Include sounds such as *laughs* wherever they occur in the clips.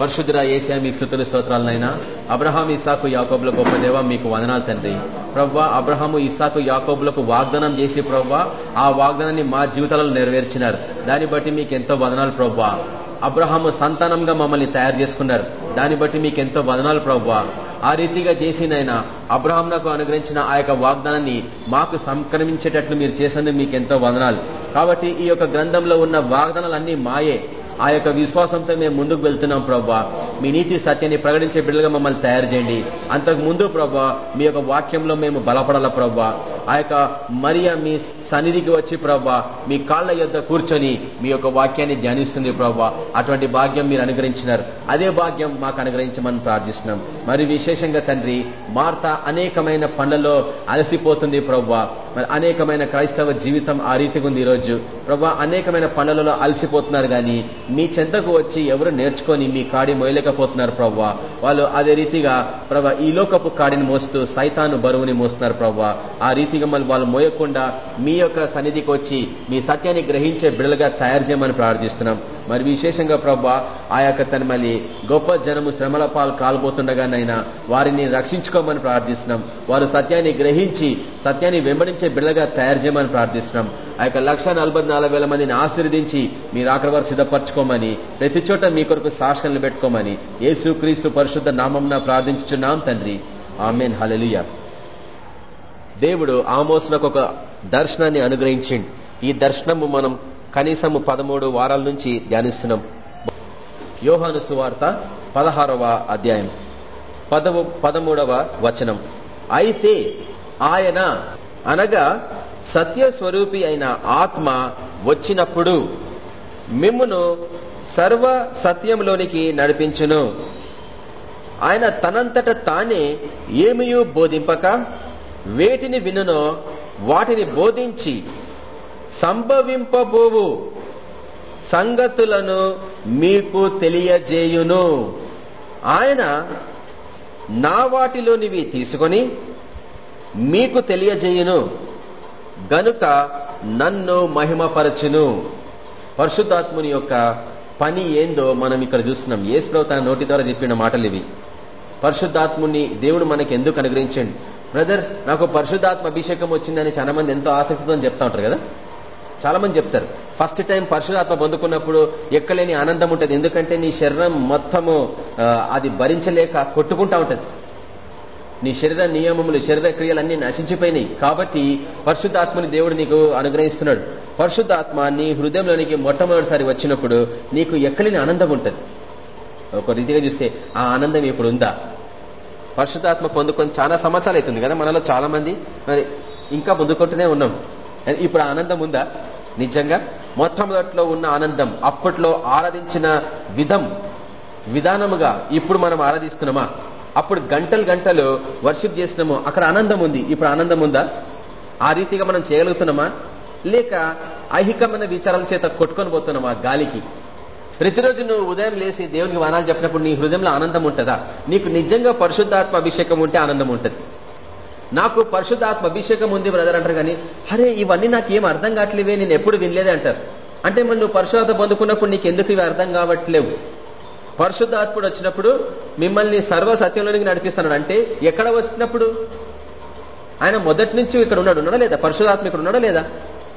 పరిశుద్ధ ఏసా మీకు స్థుతుల స్తోత్రాలనైనా. అబ్రహాం ఇసాకు యాకోబుల గొప్ప దేవ మీకు వదనాలు తండ్రి. ప్రవ్వా అబ్రహాము ఇసాకు యాకోబులకు వాగ్దానం చేసి ప్రవ్వా ఆ వాగ్దానాన్ని మా జీవితాలలో నెరవేర్చినారు. దాన్ని బట్టి మీకు ఎంతో వదనాలు ప్రవ్వా. అబ్రహాము సంతానంగా మమ్మల్ని తయారు చేసుకున్నారు. దాన్ని బట్టి మీకు ఎంతో వదనాలు ప్రవ్వా. ఆ రీతిగా చేసినైనా అబ్రహాం నాకు అనుగ్రహించిన ఆ యొక్క వాగ్దానాన్ని మాకు సంక్రమించేటట్లు మీరు చేసినందుకు మీకు ఎంతో వదనాలు. కాబట్టి ఈ యొక్క గ్రంథంలో ఉన్న వాగ్దానాలన్నీ మాయే. ఆ యొక్క విశ్వాసంతో మేము ముందుకు వెళ్తున్నాం ప్రభా. మీ నీతి సత్యాన్ని ప్రకటించే బిడ్డలుగా మమ్మల్ని తయారు చేయండి. అంతకు ముందు ప్రభా మీ యొక్క వాక్యంలో మేము బలపడాల ప్రభా? ఆ యొక్క మరియా మీ సన్నిధికి వచ్చి ప్రభా మీ కాళ్ళ యొద్ద కూర్చొని మీ యొక్క వాక్యాన్ని ధ్యానిస్తుంది ప్రభా అటువంటి భాగ్యం మీరు అనుగ్రహించినారు. అదే భాగ్యం మాకు అనుగ్రహించమని ప్రార్థిస్తున్నాం. మరి విశేషంగా తండ్రి మార్త అనేకమైన పనులలో అలసిపోతుంది ప్రభా మరి అనేకమైన క్రైస్తవ జీవితం ఆ రీతిగా ఉంది ఈరోజు. ప్రభా అనేకమైన పనులలో అలసిపోతున్నారు కానీ మీ చెంతకు వచ్చి ఎవరు నేర్చుకొని మీ కాడి మోయలేకపోతున్నారు ప్రవ్వా. వాళ్ళు అదే రీతిగా ప్రభా ఈ లోకపు కాడిని మోస్తూ సైతాను బరువుని మోస్తున్నారు ప్రవ్వా. ఆ రీతిగా మళ్ళీ వాళ్ళు మోయకుండా మీ యొక్క సన్నిధికి వచ్చి మీ సత్యాన్ని గ్రహించే బిడలుగా తయారు చేయమని ప్రార్థిస్తున్నాం. మరి విశేషంగా ప్రభా ఆ యొక్క తన మళ్ళీ గొప్ప జనము శ్రమల పాలు కాల్పోతుండగానైనా వారిని రక్షించుకోమని ప్రార్థిస్తున్నాం. వారు సత్యాన్ని గ్రహించి సత్యాన్ని వెంబడించే బిడలుగా తయారు చేయమని ప్రార్థిస్తున్నాం. ఆ యొక్క లక్ష మందిని ఆశీర్దించి మీరు అక్కడ వారు సిద్ధపరచుకోమని ప్రతి చోట మీ కొరకు సాక్షణలు పెట్టుకోమని యేసుక్రీస్తు పరిశుద్ధ నామం ప్రార్థించుచున్నాం తండ్రి. ఆమెన్. హలలియ దేవుడు ఆమోసులకు ఒక దర్శనాన్ని అనుగ్రహించిండు. ఈ దర్శనము మనం కనీసము పదమూడు వారాల నుంచి ధ్యానిస్తున్నాం. యోహాను సువార్త పదహారవ అధ్యాయం. పదము పదమూడవ వచనం. అయితే ఆయన అనగా సత్య స్వరూపి అయిన ఆత్మ వచ్చినప్పుడు మిమ్మును సర్వ సత్యంలోనికి నడిపించును. ఆయన తనంతట తానే ఏమియూ బోధింపక వేటిని వినునో వాటిని బోధించి సంభవింపబోవు సంగతులను మీకు తెలియజేయును. ఆయన నా వాటిలోనివి తీసుకొని మీకు తెలియజేయును. గనుక నన్ను మహిమపరచును. పరిశుద్ధాత్ముని యొక్క పని ఏందో మనం ఇక్కడ చూస్తున్నాం. ఏసులో తన నోటి ద్వారా చెప్పిన మాటలు ఇవి. పరిశుద్ధాత్ముని దేవుడు మనకి ఎందుకు అనుగ్రహించండి? బ్రదర్ నాకు పరిశుద్ధాత్మ అభిషేకం వచ్చిందని చాలా మంది ఎంతో ఆసక్తితో చెప్తా ఉంటారు కదా? చాలా మంది చెప్తారు. ఫస్ట్ టైం పరిశుధాత్మ పొందుకున్నప్పుడు ఎక్కలేని ఆనందం ఉంటుంది. ఎందుకంటే నీ శరీరం మొత్తము అది భరించలేక కొట్టుకుంటా ఉంటుంది. నీ శరీర నియమములు శరీర క్రియలన్నీ నశించిపోయినాయి. కాబట్టి పరిశుద్ధాత్మని దేవుడు నీకు అనుగ్రహిస్తున్నాడు. పరిశుద్ధాత్మ నీ హృదయంలోనికి మొట్టమొదటిసారి వచ్చినప్పుడు నీకు ఎక్కలేని ఆనందం ఉంటుంది. ఒక రీతిగా చూస్తే ఆ ఆనందం ఇప్పుడు ఉందా పరిశుద్ధాత్మ పొందుకొని చాలా సంవత్సరాలు అవుతుంది కదా మనలో చాలా మంది. మరి ఇంకా పొందుకుంటూనే ఉన్నాం. ఇప్పుడు ఆనందం ఉందా? నిజంగా మొట్టమొదట్లో ఉన్న ఆనందం అప్పట్లో ఆరాధించిన విధం విధానముగా ఇప్పుడు మనం ఆరాధిస్తున్నామా? అప్పుడు గంటలు గంటలు వర్షిప్ చేసినాము. అక్కడ ఆనందం ఉంది. ఇప్పుడు ఆనందం ఉందా? ఆ రీతిగా మనం చేయగలుగుతున్నామా? లేక ఐహికమైన విచారాల చేత కొట్టుకొని పోతున్నామా? గాలికి. ప్రతిరోజు నువ్వు ఉదయం లేసి దేవునికి వానాలు చెప్పినప్పుడు నీ హృదయంలో ఆనందం ఉంటుందా? నీకు నిజంగా పరిశుద్ధాత్మ అభిషేకం ఉంటే ఆనందం ఉంటుంది. నాకు పరిశుద్ధాత్మ అభిషేకం ఉంది బ్రదర్ అంటారు కానీ అరే ఇవన్నీ నాకు ఏం అర్థం కావట్లేవే నేను ఎప్పుడు వినలేదే అంటారు. అంటే మరి నువ్వు పరిశుభ్రత పొందుకున్నప్పుడు నీకు ఎందుకు ఇవి అర్థం కావట్లేవు? పరిశుద్ధాత్ముడు వచ్చినప్పుడు మిమ్మల్ని సర్వ సత్యంలోనికి నడిపిస్తున్నాడు. అంటే ఎక్కడ వచ్చినప్పుడు? ఆయన మొదటి నుంచి ఇక్కడ ఉన్నాడు. ఉన్నాడా లేదా? పరిశుధాత్మ ఇక్కడ ఉన్నాడా లేదా?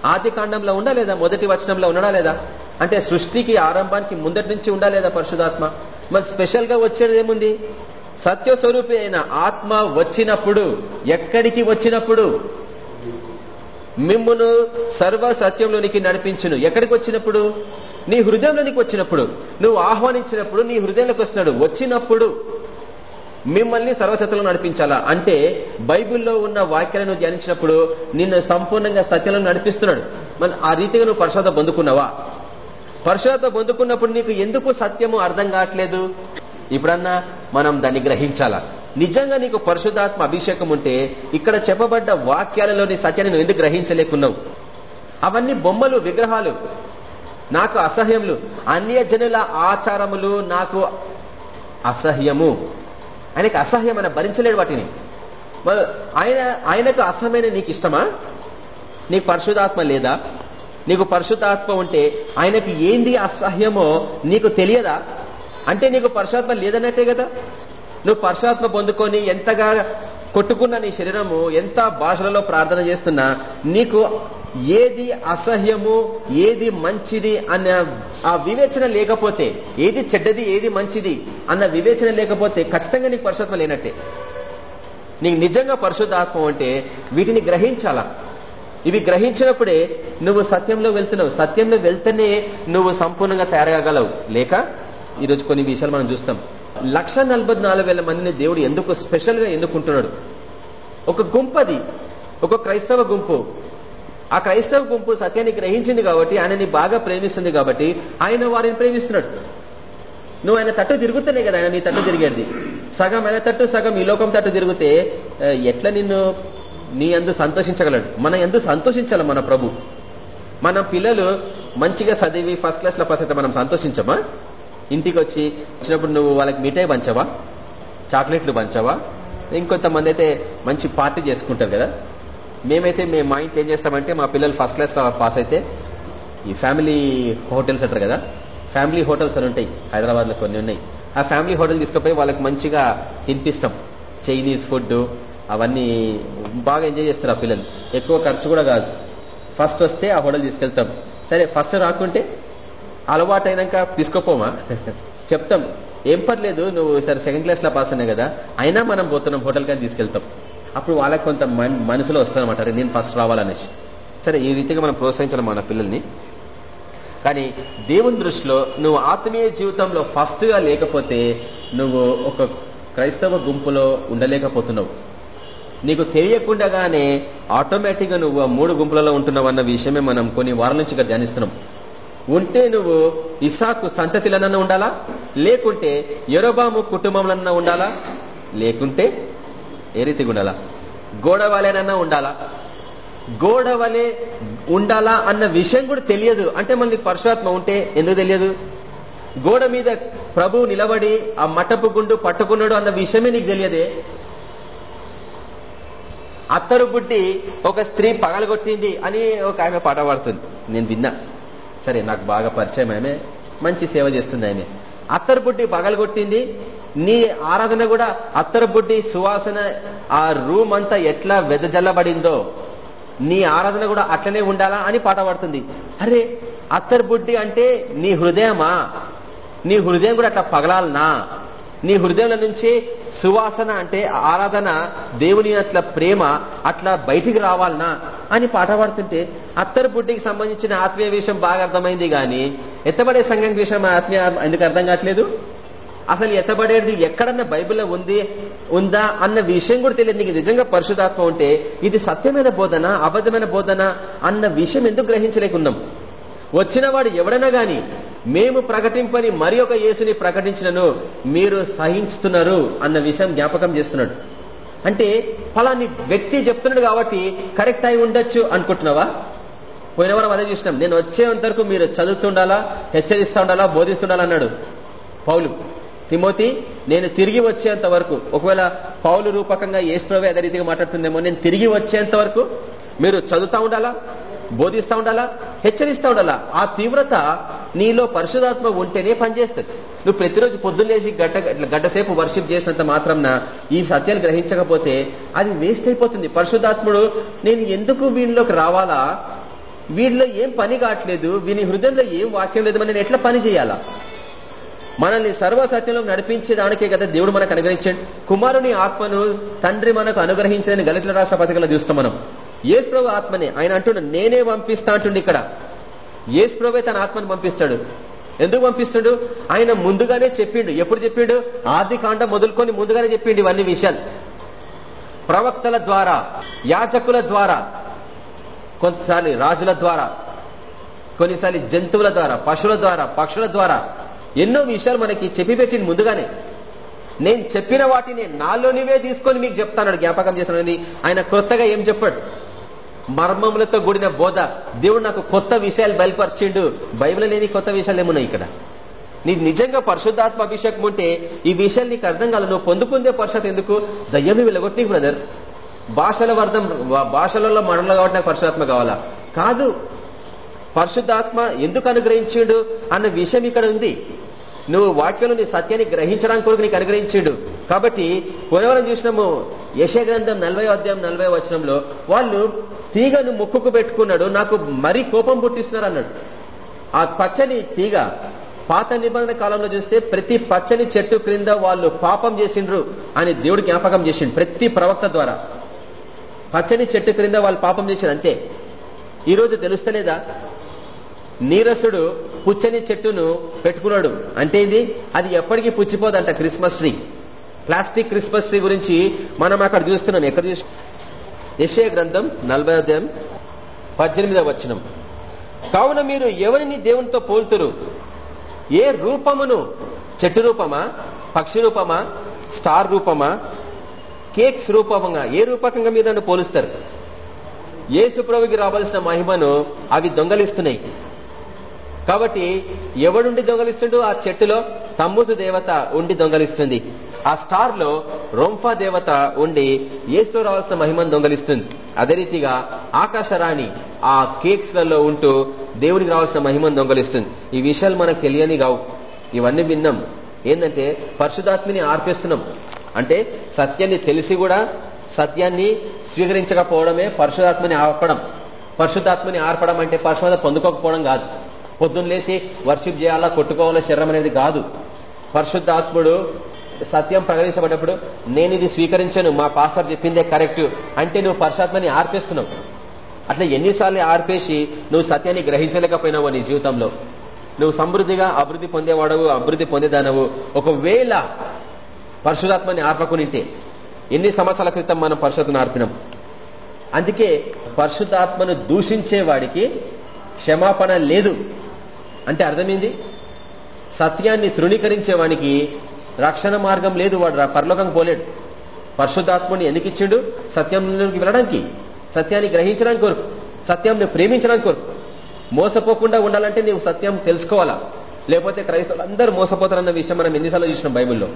ఆది కాండంలో ఉండా లేదా? మొదటి వచనంలో ఉన్నాడా లేదా? అంటే సృష్టికి ఆరంభానికి ముందటి నుంచి ఉండాలేదా పరిశుధాత్మ మరి స్పెషల్గా వచ్చేది ఏముంది? సత్యస్వరూపి అయిన ఆత్మ వచ్చినప్పుడు ఎక్కడికి వచ్చినప్పుడు? మిమ్మును సర్వ సత్యంలోనికి నడిపించును. ఎక్కడికి వచ్చినప్పుడు? నీ హృదయంలోనికి వచ్చినప్పుడు. నువ్వు ఆహ్వానించినప్పుడు నీ హృదయంలోకి వస్తున్నాడు. వచ్చినప్పుడు మిమ్మల్ని సర్వసత్యంలో నడిపించాలా? అంటే బైబిల్లో ఉన్న వాక్యాలను ధ్యానించినప్పుడు నిన్ను సంపూర్ణంగా సత్యంలో నడిపిస్తున్నాడు. మన ఆ రీతిగా నువ్వు పరిశోధ పొందుకున్నావా? పరిశోధ పొందుకున్నప్పుడు నీకు ఎందుకు సత్యము అర్థం కావట్లేదు? ఇప్పుడన్నా మనం దాన్ని గ్రహించాలా? నిజంగా నీకు పరిశుధాత్మ అభిషేకం ఉంటే ఇక్కడ చెప్పబడ్డ వాక్యాలలోని సత్యాన్ని నువ్వు ఎందుకు గ్రహించలేకున్నావు? అవన్నీ బొమ్మలు విగ్రహాలు. నాకు అసహ్యములు. అన్యజనుల ఆచారములు నాకు అసహ్యము. ఆయనకు అసహ్యం ఆయన భరించలేడు వాటిని. ఆయన ఆయనకు అసహ్యమైన నీకు ఇష్టమా? నీకు పరిశుధాత్మ లేదా? నీకు పరిశుద్ధాత్మ ఉంటే ఆయనకు ఏంది అసహ్యమో నీకు తెలియదా? అంటే నీకు పరుషాత్మ లేదన్నట్టే కదా? నువ్వు పరుషాత్మ పొందుకొని ఎంతగా కొట్టుకున్న నీ శరీరము ఎంత భాషలలో ప్రార్థన చేస్తున్నా నీకు ఏది అసహ్యము ఏది మంచిది అన్న ఆ వివేచన లేకపోతే ఏది చెడ్డది ఏది మంచిది అన్న వివేచన లేకపోతే ఖచ్చితంగా నీకు పరిశుద్ధం లేనట్టే. నీకు నిజంగా పరిశుద్ధాత్మ అంటే వీటిని గ్రహించాలా? ఇవి గ్రహించినప్పుడే నువ్వు సత్యంలో వెళ్తున్నావు. సత్యంలో వెళ్తేనే నువ్వు సంపూర్ణంగా తయారగలవు. లేక ఈరోజు కొన్ని విషయాలు మనం చూస్తాం. లక్ష మందిని దేవుడు ఎందుకు స్పెషల్గా ఎన్నుకుంటున్నాడు? ఒక గుంపు అది. ఒక క్రైస్తవ గుంపు. ఆ క్రైస్తవ గుంపు సత్యాన్ని గ్రహించింది కాబట్టి ఆయనని బాగా ప్రేమిస్తుంది కాబట్టి ఆయన వారిని ప్రేమిస్తున్నాడు. నువ్వు ఆయన తట్టు తిరుగుతూనే కదా ఆయన నీ తట్టు తిరిగేది. సగం ఆయన తట్టు సగం ఈ లోకం తట్టు తిరిగితే ఎట్లా నిన్ను నీ అందు సంతోషించగలడు. మన ఎందు సంతోషించాలి మన ప్రభు. మన పిల్లలు మంచిగా చదివి ఫస్ట్ క్లాస్లో పాస్ అయితే మనం సంతోషించమా? ఇంటికి వచ్చి వచ్చినప్పుడు నువ్వు వాళ్ళకి మిఠాయి పంచవా? చాక్లెట్లు పంచవా? ఇంకొంతమంది అయితే మంచి పార్టీ చేసుకుంటారు కదా. మేమైతే మేము మా ఇంట్లో ఏం చేస్తామంటే మా పిల్లలు ఫస్ట్ క్లాస్ పాస్ అయితే ఈ ఫ్యామిలీ హోటల్స్ అంటారు కదా. ఫ్యామిలీ హోటల్స్ అని ఉంటాయి. హైదరాబాద్లో కొన్ని ఉన్నాయి. ఆ ఫ్యామిలీ హోటల్ తీసుకుపోయి వాళ్ళకి మంచిగా తినిపిస్తాం. చైనీస్ ఫుడ్ అవన్నీ బాగా ఎంజాయ్ చేస్తారు ఆ పిల్లలు. ఎక్కువ ఖర్చు కూడా కాదు. ఫస్ట్ వస్తే ఆ హోటల్ తీసుకెళ్తాం. సరే ఫస్ట్ రాకుంటే అలవాటు అయినాక తీసుకోపోమా? *laughs* చెప్తాం. ఏం పర్లేదు నువ్వు సరే సెకండ్ క్లాస్లో పాస్ అయినా కదా అయినా మనం పోతున్నాం హోటల్ కానీ తీసుకెళ్తాం. అప్పుడు వాళ్ళకి కొంత మనసులో వస్తుందన్నమాట. నేను ఫస్ట్ రావాలనేసి. సరే ఈ రీతిగా మనం ప్రోత్సహించాలి మన పిల్లల్ని. కానీ దేవుని దృష్టిలో నువ్వు ఆత్మీయ జీవితంలో ఫస్ట్గా లేకపోతే నువ్వు ఒక క్రైస్తవ గుంపులో ఉండలేకపోతున్నావు. నీకు తెలియకుండానే ఆటోమేటిక్గా నువ్వు మూడు గుంపులలో ఉంటున్నావు అన్న విషయమే మనం కొన్ని వారాల నుంచి ధ్యానిస్తున్నాం. ఉంటే నువ్వు ఇసాకు సంతతిలనన్నా ఉండాలా? లేకుంటే ఎరోబాము కుటుంబంలన్నా ఉండాలా? లేకుంటే ఏ రీతిగా ఉండాలా? గోడవలేనన్నా ఉండాలా? గోడవలే ఉండాలా అన్న విషయం కూడా తెలియదు. అంటే మనకి పరశురాత్మ ఉంటే ఎందుకు తెలియదు? గోడ మీద ప్రభు నిలబడి ఆ మటపు గుండు పట్టుకున్నాడు అన్న విషయమే నీకు తెలియదే. అత్తరు బుడ్డి ఒక స్త్రీ పగలగొట్టింది అని ఒక ఆమె పాట పాడుతుంది. నేను విన్నా. సరే నాకు బాగా పరిచయం ఆమె. మంచి సేవ చేస్తుంది ఆమె. అత్తరు బుడ్డి పగలగొట్టింది. నీ ఆరాధన కూడా అత్తరు బుడ్డి సువాసన ఆ రూమ్ అంతా ఎట్లా వెదజల్లబడిందో నీ ఆరాధన కూడా అట్లనే ఉండాలా అని పాట పాడుతుంది. అరే అత్తరు బుడ్డి అంటే నీ హృదయమా? నీ హృదయం కూడా అట్లా పగలాలనా? నీ హృదయంలో నుంచి సువాసన అంటే ఆరాధన దేవుని అట్లా ప్రేమ అట్లా బయటికి రావాలనా అని పాట పాడుతుంటే అత్తరు బుడ్డికి సంబంధించిన ఆత్మీయ విషయం బాగా అర్థమైంది కానీ ఎత్తబడే సంఘం విషయం ఆత్మీయ ఎందుకు అర్థం కావట్లేదు? అసలు ఎత్తబడేది ఎక్కడన్నా బైబిల్లో ఉంది ఉందా అన్న విషయం కూడా తెలియదు. నీకు నిజంగా పరిశుధాత్మ ఉంటే ఇది సత్యమైన బోధన అబద్ధమైన బోధన అన్న విషయం ఎందుకు గ్రహించలేకున్నాం? వచ్చినవాడు ఎవడైనా గాని మేము ప్రకటింపని మరి ఒక యేసుని ప్రకటించినను మీరు సహించుతున్నారు అన్న విషయం జ్ఞాపకం చేస్తున్నాడు. అంటే ఫలాన్ని వ్యక్తి చెప్తున్నాడు కాబట్టి కరెక్ట్ అయి ఉండొచ్చు అనుకుంటున్నావా? పోయిన వారం అదే చూసినాం. నేను వచ్చేంత వరకు మీరు చదువుతుండాలా హెచ్చరిస్తూ ఉండాలా బోధిస్తుండాలా అన్నాడు పౌలు. తిమోతి నేను తిరిగి వచ్చేంత వరకు ఒకవేళ పౌలు రూపకంగా ఏసుప్రవే అదే రీతిగా మాట్లాడుతుందేమో నేను తిరిగి వచ్చేంత వరకు మీరు చదువుతా ఉండాలా? బోధిస్తూ ఉండాలా? హెచ్చరిస్తూ ఉండాలా? ఆ తీవ్రత నీలో పరిశుధాత్మ ఉంటేనే పనిచేస్తుంది. నువ్వు ప్రతిరోజు పొద్దున్నేసి గడ్డ గడ్డసేపు వర్షిప్ చేసినంత మాత్రం ఈ సత్యాన్ని గ్రహించకపోతే అది వేస్ట్ అయిపోతుంది. పరిశుధాత్ముడు నేను ఎందుకు వీళ్ళలోకి రావాలా? వీళ్ళలో ఏం పని కావట్లేదు? వీని హృదయంలో ఏం వాక్యం లేదు? నేను ఎట్లా పని చేయాలా? మనల్ని సర్వసత్యంలో నడిపించేదానికే కదా దేవుడు మనకు అనుగ్రహించండి. కుమారుని ఆత్మను తండ్రి మనకు అనుగ్రహించదని గలితుల రాష్ట్ర పథకంలో చూస్తాం మనం. ఏసుప్రభు ఆత్మనే. ఆయన అంటుండు నేనే పంపిస్తా అంటుండే ఇక్కడ. ఏసుప్రభే తన ఆత్మను పంపిస్తాడు. ఎందుకు పంపిస్తాడు? ఆయన ముందుగానే చెప్పిండు. ఎప్పుడు చెప్పిండు? ఆది కాండ మొదలుకొని ముందుగానే చెప్పిండు ఇవన్నీ విషయాలు. ప్రవక్తల ద్వారా యాచకుల ద్వారా కొంతసారి రాజుల ద్వారా కొన్నిసార్లు జంతువుల ద్వారా పశువుల ద్వారా పక్షుల ద్వారా ఎన్నో విషయాలు మనకి చెప్పి పెట్టింది ముందుగానే. నేను చెప్పిన వాటిని నాలోనివే తీసుకొని మీకు చెప్తాను జ్ఞాపకం చేస్తానని ఆయన కొత్తగా ఏం చెప్పాడు? మర్మములతో కూడిన బోధ. దేవుడు నాకు కొత్త విషయాలు బయలుపరిచిండు. బైబిల్ లేని కొత్త విషయాలు ఏమున్నాయి ఇక్కడ? నీ నిజంగా పరిశుద్ధాత్మ అభిషేకం ఉంటే ఈ విషయాలు నీకు అర్థం కాదు. నువ్వు పొందుకుందే పరిషత్ ఎందుకు? దయ్యాన్ని వెళ్ళగొట్టి బ్రదర్ భాషల వర్ధం భాషలలో మనలో కాబట్టి నాకు పరిశుధాత్మ కావాలా? కాదు. పరిశుద్ధాత్మ ఎందుకు అనుగ్రహించిండు అన్న విషయం ఇక్కడ ఉంది. నువ్వు వాక్యంలో నీ సత్యాన్ని గ్రహించడానికి కొరకు నీకు అనుగ్రహించిండు. కాబట్టి పోలవరం చూసినాము యశగ్రంథం నలభై అధ్యాయం నలభై వచనంలో వాళ్ళు తీగను ముక్కుకు పెట్టుకున్నాడు నాకు మరీ కోపం పుట్టిస్తున్నారు అన్నాడు. ఆ పచ్చని తీగ పాత నిబంధన కాలంలో చూస్తే ప్రతి పచ్చని చెట్టు క్రింద వాళ్ళు పాపం చేసిండ్రు అని దేవుడు జ్ఞాపకం చేసిండు ప్రతి ప్రవక్త ద్వారా. పచ్చని చెట్టు క్రింద వాళ్ళు పాపం చేసిండ్రు అంతే. ఈరోజు తెలుస్తలేదా? నీరసుడు పుచ్చని చెట్టును పెట్టుకున్నాడు. అంటే ఏంది? అది ఎప్పటికీ పుచ్చిపోదంట Christmas tree. Plastic Christmas tree గురించి మనం అక్కడ చూస్తున్నాం. ఎక్కడ చూసి? యశయ గ్రంథం నలభై అధ్యాయం పద్దెనిమిదవ వచనం. కావున మీరు ఎవరిని దేవునితో పోల్తురు? ఏ రూపమును? చెట్టు రూపమా? పక్షి రూపమా? స్టార్ రూపమా? కేక్స్ రూపంగా? ఏ రూపకంగా మీరు నన్ను పోలుస్తారు? యేసు రావాల్సిన మహిమను అవి దొంగలిస్తున్నాయి. కాబట్టి ఎవడుండి దొంగలిస్తుండో? ఆ చెట్టులో తమ్ముసు దేవత ఉండి దొంగలిస్తుంది. ఆ స్టార్లో రొంఫా దేవత ఉండి యేసు రావాల్సిన మహిమను దొంగలిస్తుంది. అదే రీతిగా ఆకాశరాణి ఆ కేక్స్లలో ఉంటూ దేవునికి రావాల్సిన మహిమను దొంగలిస్తుంది. ఈ విషయాలు మనకు తెలియని కావు ఇవన్నీ విన్నాం. ఏంటంటే పరిశుధాత్మిని ఆర్పిస్తున్నాం. అంటే సత్యాన్ని తెలిసి కూడా సత్యాన్ని స్వీకరించకపోవడమే పరిశుధాత్మని ఆర్పడం. పరిశుధాత్మని ఆర్పడం అంటే పరిశుభ్రత పొందుకోకపోవడం కాదు. పొద్దున్న లేచి వర్షిప్ చేయాలా కొట్టుకోవాలా శరీరం అనేది కాదు. పరిశుద్ధాత్ముడు సత్యం ప్రకటించబడినప్పుడు నేను ఇది స్వీకరించాను మా పాస్టర్ చెప్పిందే కరెక్ట్ అంటే నువ్వు పరిశుద్ధాత్మని ఆర్పేస్తున్నావు. అట్లా ఎన్నిసార్లు ఆర్పేసి నువ్వు సత్యాన్ని గ్రహించలేకపోయినావు నీ జీవితంలో. నువ్వు సమృద్ధిగా అభివృద్ధి పొందేవాడవు అభివృద్ధి పొందేదానవు. ఒకవేళ పరశురాత్మని ఆర్పకునింటే ఎన్ని సంవత్సరాల క్రితం మనం పరిశుద్ధను ఆర్పినాం? అందుకే పరిశుద్ధాత్మను దూషించే వాడికి క్షమాపణ లేదు. అంటే అర్థమైంది? సత్యాన్ని తృణీకరించే వానికి రక్షణ మార్గం లేదు వాడు పరలోకం పోలేడు. పరిశుద్ధాత్మని ఎందుకు ఇచ్చిండు సత్యంలోకి వెళ్ళడానికి సత్యాన్ని గ్రహించడానికి కోరుకు సత్యంని ప్రేమించడానికి కొరకు. మోసపోకుండా ఉండాలంటే నీవు సత్యం తెలుసుకోవాలా? లేకపోతే క్రైస్తవులు అందరూ మోసపోతారన్న విషయం మనం ఎన్నిసార్లు చూసినాం బైబిల్లో.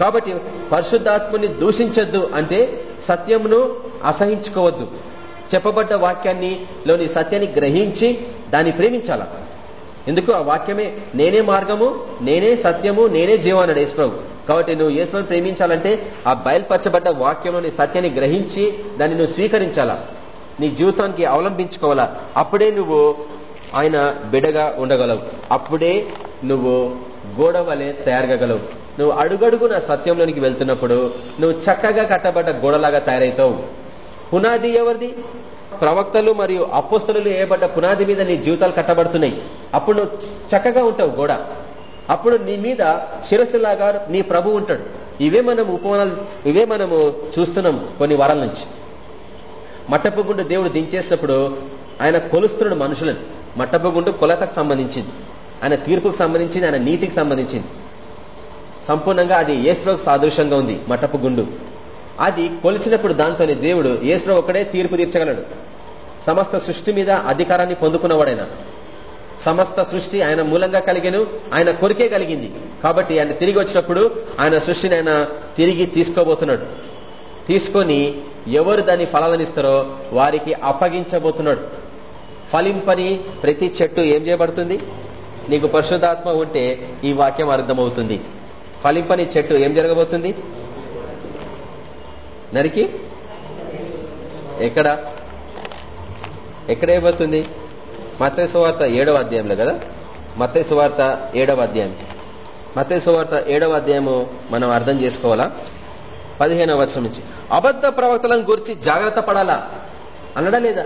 కాబట్టి పరిశుద్ధాత్మని దూషించొద్దు అంటే సత్యంను అసహించుకోవద్దు. చెప్పబడ్డ వాక్యాన్ని లోని సత్యాన్ని గ్రహించి దాన్ని ప్రేమించాలా? ఎందుకు? ఆ వాక్యమే నేనే మార్గము నేనే సత్యము నేనే జీవం అన్నాడు యేసుప్రభు. కాబట్టి నువ్వు యేసుని ప్రేమించాలంటే ఆ బయలుపరచబడ్డ వాక్యంలోని సత్యాన్ని గ్రహించి దాన్ని నువ్వు స్వీకరించాలా? నీ జీవితానికి అవలంబించుకోవాలా? అప్పుడే నువ్వు ఆయన బిడగా ఉండగలవు. అప్పుడే నువ్వు గోడ వలె తయారుగలవు. నువ్వు అడుగడుగున సత్యంలోనికి వెళ్తున్నప్పుడు నువ్వు చక్కగా కట్టబడ్డ గోడలాగా తయారవుతావు పునాది ఎవరిది? ప్రవక్తలు మరియు అపోస్తలు వేయబడ్డ పునాది మీద నీ జీవితాలు కట్టబడుతున్నాయి. అప్పుడు నువ్వు చక్కగా ఉంటావు గోడ. అప్పుడు నీ మీద శిరస్సులాగా నీ ప్రభు ఉంటాడు. ఇవే మనం ఉపమానాలు ఇవే మనము చూస్తున్నాం కొన్ని వారాల నుంచి. మట్టపు గుండు దేవుడు దించేసినప్పుడు ఆయన కొలుస్తున్నాడు మనుషులను. మట్టపు గుండు కొలతకు సంబంధించింది. ఆయన తీర్పుకు సంబంధించింది ఆయన నీతికి సంబంధించింది. సంపూర్ణంగా అది ఏసులోకి సాదృశ్యంగా ఉంది మట్టపు గుండు. అది కొలిచినప్పుడు దాంతోని దేవుడు ఏసులో ఒక్కడే తీర్పు తీర్చగలడు. సమస్త సృష్టి మీద అధికారాన్ని పొందుకున్నవాడైనా. సమస్త సృష్టి ఆయన మూలంగా కలిగను ఆయన కొరికే కలిగింది. కాబట్టి ఆయన తిరిగి వచ్చినప్పుడు ఆయన సృష్టిని ఆయన తిరిగి తీసుకోబోతున్నాడు. తీసుకొని ఎవరు దాని ఫలాలనిస్తారో వారికి అప్పగించబోతున్నాడు. ఫలింపని ప్రతి చెట్టు ఏం చేయబడుతుంది? నీకు పరిశుద్ధాత్మ ఉంటే ఈ వాక్యం అర్థమవుతుంది. ఫలింపని చెట్టు ఏం జరగబోతుంది? నరికి? ఎక్కడ? ఎక్కడ ఏమవుతుంది సువార్త ఏడవ అధ్యాయంలో కదా? మత్తే సువార్త ఏడవ అధ్యాయం. మత్తే సువార్త ఏడవ అధ్యాయము మనం అర్థం చేసుకోవాలా? పదిహేనవ వర్షం నుంచి. అబద్ధ ప్రవక్తలను గురించి జాగ్రత్త పడాలా? అనడా లేదా?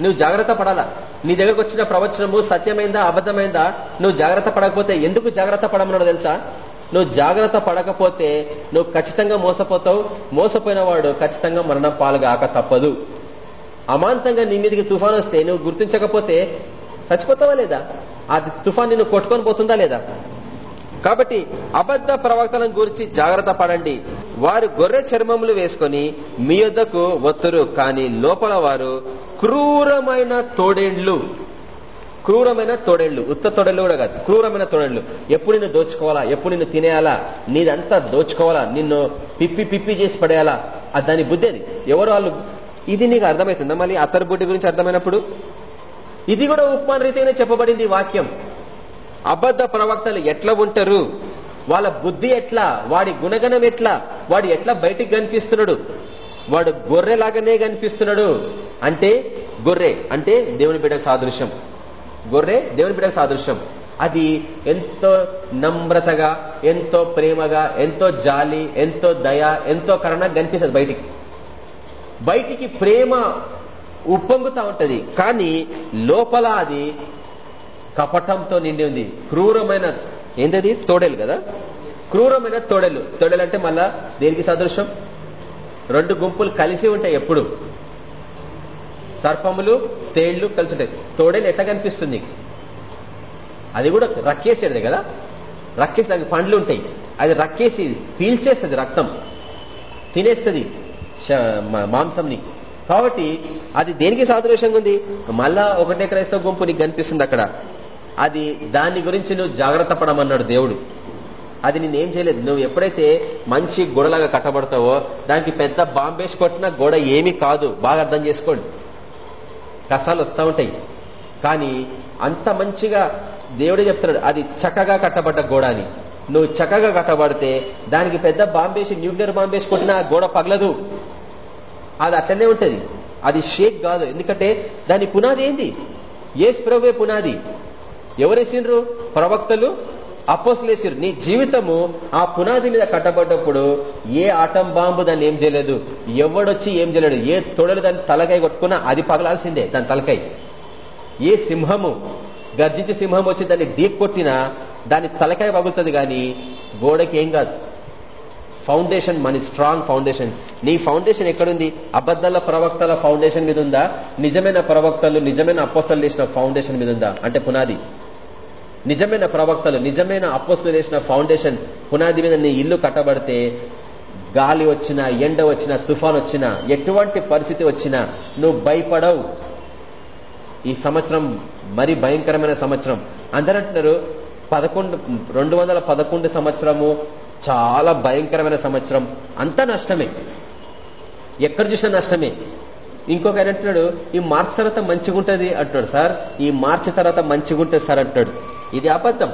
నువ్వు జాగ్రత్త పడాలా? నీ దగ్గరకు వచ్చిన ప్రవచనము సత్యమైందా అబద్ధమైందా? నువ్వు జాగ్రత్త పడకపోతే ఎందుకు జాగ్రత్త పడమన్నాడు తెలుసా? నువ్వు జాగ్రత్త పడకపోతే నువ్వు ఖచ్చితంగా మోసపోతావు. మోసపోయిన వాడు ఖచ్చితంగా మరణం పాలుగాక తప్పదు. అమాంతంగా నీ మీదకి తుఫాన్ వస్తే నువ్వు గుర్తించకపోతే చచ్చిపోతావా లేదా? అది తుఫాన్ నిన్ను కొట్టుకొని పోతుందా లేదా? కాబట్టి అబద్ధ ప్రవక్తలను గురించి జాగ్రత్త పడండి. వారు గొర్రె చర్మములు వేసుకొని మీ యొద్దకు ఒత్తురు కానీ లోపల వారు క్రూరమైన తోడేండ్లు. క్రూరమైన తోడేళ్ళు ఉత్త తోడేళ్ళు కూడా కాదు క్రూరమైన తోడేళ్ళు ఎప్పుడు నిన్ను దోచుకోవాలా? ఎప్పుడు నిన్ను తినేయాలా? నీదంతా దోచుకోవాలా? నిన్ను పిప్పి పిప్పి చేసి పడేయాలా? అది దాని బుద్ధి అది. ఎవరు వాళ్ళు ఇది నీకు అర్థమవుతుందా మళ్ళీ? అత్తరు బుడ్డి గురించి అర్థమైనప్పుడు? ఇది కూడా ఉపమాన రీతిగానే చెప్పబడింది వాక్యం. అబద్ధ ప్రవక్తలు ఎట్లా ఉంటారు? వాళ్ళ బుద్ధి ఎట్లా? వాడి గుణగణం ఎట్లా? వాడు ఎట్లా బయటికి కనిపిస్తున్నాడు? వాడు గొర్రెలాగానే కనిపిస్తున్నాడు. అంటే గొర్రె అంటే దేవుని బిడ్డకు సాదృశ్యం. గొర్రె దేవుని బిడ్డకు సాదృశ్యం. అది ఎంతో నమ్రతగా ఎంతో ప్రేమగా ఎంతో జాలి ఎంతో దయ ఎంతో కరుణ కనిపిస్తుంది బయటికి. బయటికి ప్రేమ ఉప్పొంగుతా ఉంటది. కానీ లోపల అది కపటంతో నిండి ఉంది. క్రూరమైన ఏంటది తోడేలు కదా? క్రూరమైన తోడేలు. తోడేలు అంటే మళ్ళా దేనికి సదృశ్యం? రెండు గుంపులు కలిసి ఉంటాయి ఎప్పుడు. సర్పములు తేళ్ళు కలిసి ఉంటాయి తోడేలు ఎట్లా కనిపిస్తుంది అది కూడా రక్కేసేది కదా? రక్కేసి దానికి పండ్లు ఉంటాయి. అది రక్కేసి పీల్చేస్తుంది రక్తం. తినేస్తుంది మాంసంని కాబట్టి అది దేనికి సాదృశ్యంగా ఉంది? మళ్ళా ఒకటే క్రైస్తవ గుంపు నీకు కనిపిస్తుంది అక్కడ. అది దాని గురించి నువ్వు జాగ్రత్త పడమన్నాడు దేవుడు. అది నేనేం చేయలేదు. నువ్వు ఎప్పుడైతే మంచి గోడలాగా కట్టబడతావో దానికి పెద్ద బాంబేసి కొట్టిన గోడ ఏమీ కాదు. బాగా అర్థం చేసుకోండి. కష్టాలు వస్తూ ఉంటాయి. కానీ అంత మంచిగా దేవుడే చెప్తున్నాడు అది చక్కగా కట్టబడ్డ గోడ అని నువ్వు చక్కగా కట్టబడితే దానికి పెద్ద బాంబేసి న్యూక్లియర్ బాంబేసి కొట్టిన గోడ పగలదు. అది అట్లనే ఉంటుంది. అది షేక్ కాదు. ఎందుకంటే దాని పునాది ఏంది? ఏ స్ప్రవే పునాది. ఎవరేసిండ్రు ప్రవక్తలు అపోస్లేసిరు నీ జీవితము ఆ పునాది మీద కట్టబడ్డప్పుడు ఏ ఆటం బాంబు దాన్ని ఏం చేయలేదు? ఎవడొచ్చి ఏం చేయలేడు? ఏ తొడలు దాన్ని తలకాయ కొట్టుకున్నా అది పగలాల్సిందే దాని తలకాయ. ఏ సింహము గర్జించి సింహం వచ్చి దాన్ని డీక్ కొట్టినా దాని తలకాయ పగులుతుంది కానీ గోడకి ఏం కాదు. ఫౌండేషన్ మన స్ట్రాంగ్ ఫౌండేషన్. నీ ఫౌండేషన్ ఎక్కడుంది? అబద్దాల ప్రవక్తల ఫౌండేషన్ మీద ఉందా నిజమైన ప్రవక్తలు నిజమైన అపోస్తలు చేసిన ఫౌండేషన్ మీద ఉందా అంటే పునాది. నిజమైన ప్రవక్తలు నిజమైన అప్పస్తులు వేసిన ఫౌండేషన్ పునాది మీద నీ ఇల్లు కట్టబడితే గాలి వచ్చినా ఎండ వచ్చినా తుఫాన్ వచ్చినా ఎటువంటి పరిస్థితి వచ్చినా నువ్వు భయపడవు. ఈ సంవత్సరం మరి భయంకరమైన సంవత్సరం. అందరంటున్నారు పదకొండు రెండు వందల పదకొండు సంవత్సరము చాలా భయంకరమైన సంవత్సరం. అంతా నష్టమే. ఎక్కడ చూసినా నష్టమే. ఇంకొక ఆయన అంటున్నాడు ఈ మార్చి తర్వాత మంచిగా ఉంటుంది అంటున్నాడు సార్. ఈ మార్చి తర్వాత మంచిగా ఉంటుంది సార్ అంటున్నాడు. ఇది అబద్ధం.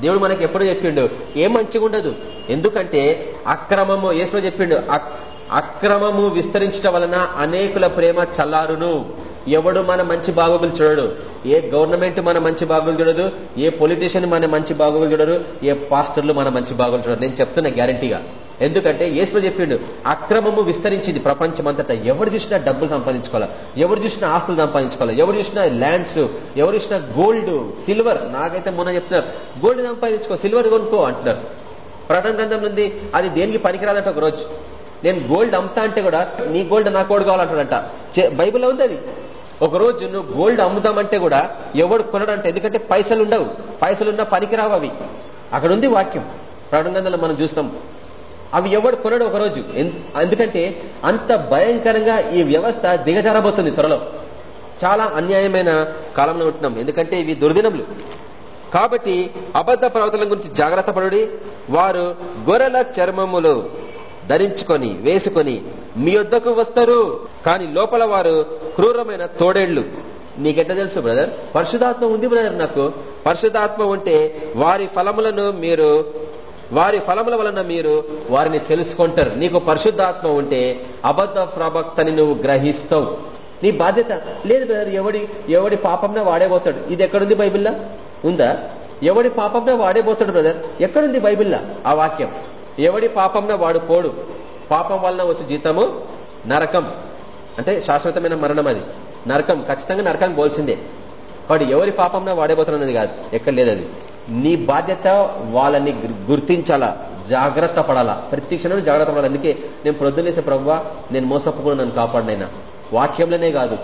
దేవుడు మనకి ఎప్పుడు చెప్పిండు ఏం మంచిగా ఉండదు. ఎందుకంటే అక్రమము ఏసో చెప్పిండు అక్రమము విస్తరించడం వలన అనేకుల ప్రేమ చల్లారును. ఎవడు మన మంచి బాగోగులు చూడడు. ఏ గవర్నమెంట్ మన మంచి బాగోగులు చూడదు ఏ పొలిటీషియన్ మన మంచి బాగోగులు చూడరు ఏ పాస్టర్లు మన మంచి బాగోగులు చూడరు. నేను చెప్తున్నా గ్యారంటీగా. ఎందుకంటే యేసు చెప్పిండు అక్రమము విస్తరించింది ప్రపంచమంతటా. ఎవరు చూసినా డబ్బులు సంపాదించుకోవాలి? ఎవరు చూసినా ఆస్తులు సంపాదించుకోవాలి? ఎవరు చూసినా ల్యాండ్స్ ఎవరు చూసినా గోల్డ్ సిల్వర్ నాకైతే మొన్న చెప్తున్నారు. గోల్డ్ సంపాదించుకో సిల్వర్ కొనుక్కో అంటున్నారు. ప్రకటన గ్రంథం ఉంది అది దేనికి పనికిరాదంట ఒక రోజు నేను గోల్డ్ అమ్ముతా అంటే కూడా నీ గోల్డ్ నా కోడ్ కావాలంటాడంట బైబిల్లో ఉంది అది. ఒక రోజు నువ్వు గోల్డ్ అమ్ముదామంటే కూడా ఎవడు కొనడంట. ఎందుకంటే పైసలు ఉండవు పైసలున్నా పనికిరావు అవి. అక్కడ ఉంది వాక్యం ప్రకటన మనం చూస్తాం అవి ఎవడు కొనడు ఒకరోజు ఎందుకంటే అంత భయంకరంగా ఈ వ్యవస్థ దిగజారబోతుంది త్వరలో. చాలా అన్యాయమైన కాలంలో ఉంటున్నాం. ఎందుకంటే ఇవి దుర్దినములు. కాబట్టి అబద్ధ ప్రవర్తన గురించి జాగ్రత్త వారు గొర్రెల చర్మములు ధరించుకొని వేసుకొని మీ వద్దకు వస్తారు. కానీ లోపల వారు క్రూరమైన తోడేళ్ళు మీకెట్ట తెలుసు బ్రదర్? పరిశుధాత్మ ఉంది బ్రదర్ నాకు. పరిశుధాత్మ ఉంటే వారి ఫలములను మీరు వారి ఫలముల వలన మీరు వారిని తెలుసుకుంటారు. నీకు పరిశుద్ధాత్మ ఉంటే అబద్ధ ప్రవక్తని నువ్వు గ్రహిస్తావు. నీ బాధ్యత లేదు బ్రదర్ ఎవడి ఎవడి పాపంన వాడేపోతాడు ఇది ఎక్కడుంది బైబిల్లా? ఉందా? ఎవడి పాపంన వాడేపోతాడు బ్రదర్? ఎక్కడుంది బైబిల్లా ఆ వాక్యం? ఎవడి పాపంన వాడు పోడు? పాపం వలన వచ్చే జీతము నరకం. అంటే శాశ్వతమైన మరణం అది. నరకం ఖచ్చితంగా నరకానికి పోల్సిందే. వాడు ఎవరి పాపంన అనేది కాదు. ఎక్కడ లేదు అది నీ బాధ్యత వాళ్ళని గుర్తించాలా? జాగ్రత్త పడాలా? ప్రతి క్షణం జాగ్రత్త పడాలి? అందుకే నేను ప్రొద్దునేసే ప్రభావ నేను మోసపోకుండా నన్ను కాపాడినైనా. వాక్యంలోనే కాదు.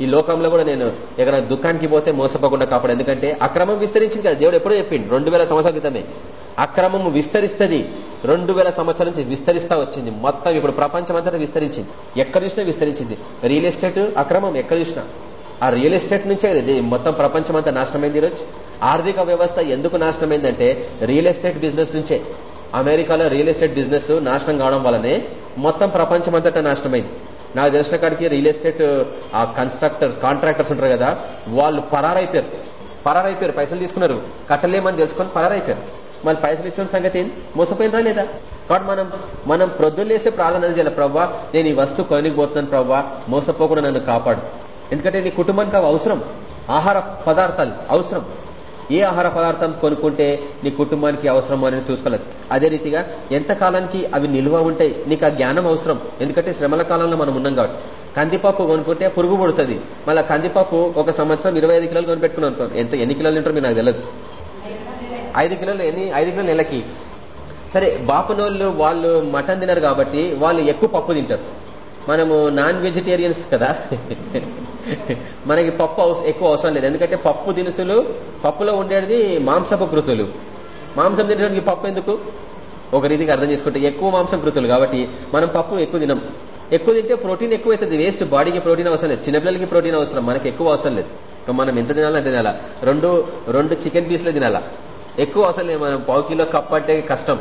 ఈ లోకంలో కూడా నేను ఎక్కడ దుఃఖానికి పోతే మోసపోకుండా కాపాడు. ఎందుకంటే అక్రమం విస్తరించింది కదా. దేవుడు ఎప్పుడో చెప్పిండు రెండు వేల సంవత్సరాల క్రితమే. అక్రమము విస్తరిస్తుంది. రెండు వేల సంవత్సరాల నుంచి విస్తరిస్తా వచ్చింది. మొత్తం ఇప్పుడు ప్రపంచం అంతా విస్తరించింది. ఎక్కడ చూసినా విస్తరించింది. రియల్ ఎస్టేట్ అక్రమం ఎక్కడ చూసినా. ఆ రియల్ ఎస్టేట్ నుంచే ఇది మొత్తం ప్రపంచం అంతా నాశనమైంది ఈరోజు. ఆర్థిక వ్యవస్థ ఎందుకు నాశనమైందంటే రియల్ ఎస్టేట్ బిజినెస్ నుంచే. అమెరికాలో రియల్ ఎస్టేట్ బిజినెస్ నాశనం కావడం వల్లనే మొత్తం ప్రపంచం అంతటా నాశనమైంది. నాకు తెలిసిన కాడికి రియల్ ఎస్టేట్ ఆ కన్స్ట్రక్టర్ కాంట్రాక్టర్స్ ఉంటారు కదా వాళ్ళు పరారైపోయారు. పరారైపోయారు. పైసలు తీసుకున్నారు. కట్టలేమని తెలుసుకొని పరారైపోయారు. మళ్ళీ పైసలు ఇచ్చిన సంగతి ఏంది? మోసపోయినరా లేదా? కాబట్టి మనం మనం ప్రొద్దులేసే ప్రార్థన చేయాలి. ప్రవ్వా నేను ఈ వస్తువు కొనిపోతున్నాను ప్రవ్వా మోసపోకుండా నన్ను కాపాడు. ఎందుకంటే నీ కుటుంబానికి అవి అవసరం. ఆహార పదార్థాలు అవసరం. ఏ ఆహార పదార్థం కొనుక్కుంటే నీ కుటుంబానికి అవసరం అని చూసుకోలేదు. అదే రీతిగా ఎంత కాలానికి అవి నిల్వ ఉంటాయి నీకు ఆ జ్ఞానం అవసరం. ఎందుకంటే శ్రమల కాలంలో మనం ఉన్నాం కాబట్టి. కందిపప్పు కొనుక్కుంటే పురుగు పుడుతుంది. మళ్ళీ కందిపప్పు ఒక సంవత్సరం ఇరవై ఐదు కిలోలు కొనిపెట్టుకున్నాను ఎంత ఎన్ని కిలోలు తింటారో మీరు నాకు తెలియదు ఐదు కిలోలు ఎన్ని ఐదు కిలోలు నెలకి. సరే బాపనోళ్ళు వాళ్ళు మటన్ తినరు కాబట్టి వాళ్ళు ఎక్కువ పప్పు తింటారు. మనము నాన్ వెజిటేరియన్స్ కదా. *laughs* మనకి పప్పు ఎక్కువ అవసరం లేదు. ఎందుకంటే పప్పు దినుసులు పప్పులో ఉండేది మాంసపు కృతులు. మాంసం తినడానికి పప్పు ఎందుకు? ఒక రీతికి అర్థం చేసుకుంటే ఎక్కువ మాంసం కృతులు కాబట్టి మనం పప్పు ఎక్కువ తినం. ఎక్కువ తింటే ప్రోటీన్ ఎక్కువ అవుతుంది వేస్ట్ బాడీకి ప్రోటీన్ అవసరం లేదు. చిన్నపిల్లలకి ప్రోటీన్ అవసరం. మనకి ఎక్కువ అవసరం లేదు. మనం ఎంత తినాలంటే తినాలా. రెండు రెండు చికెన్ పీస్లు తినాలా. ఎక్కువ అవసరం లేదు. మనం పావు కిలో కప్ అంటే కష్టం.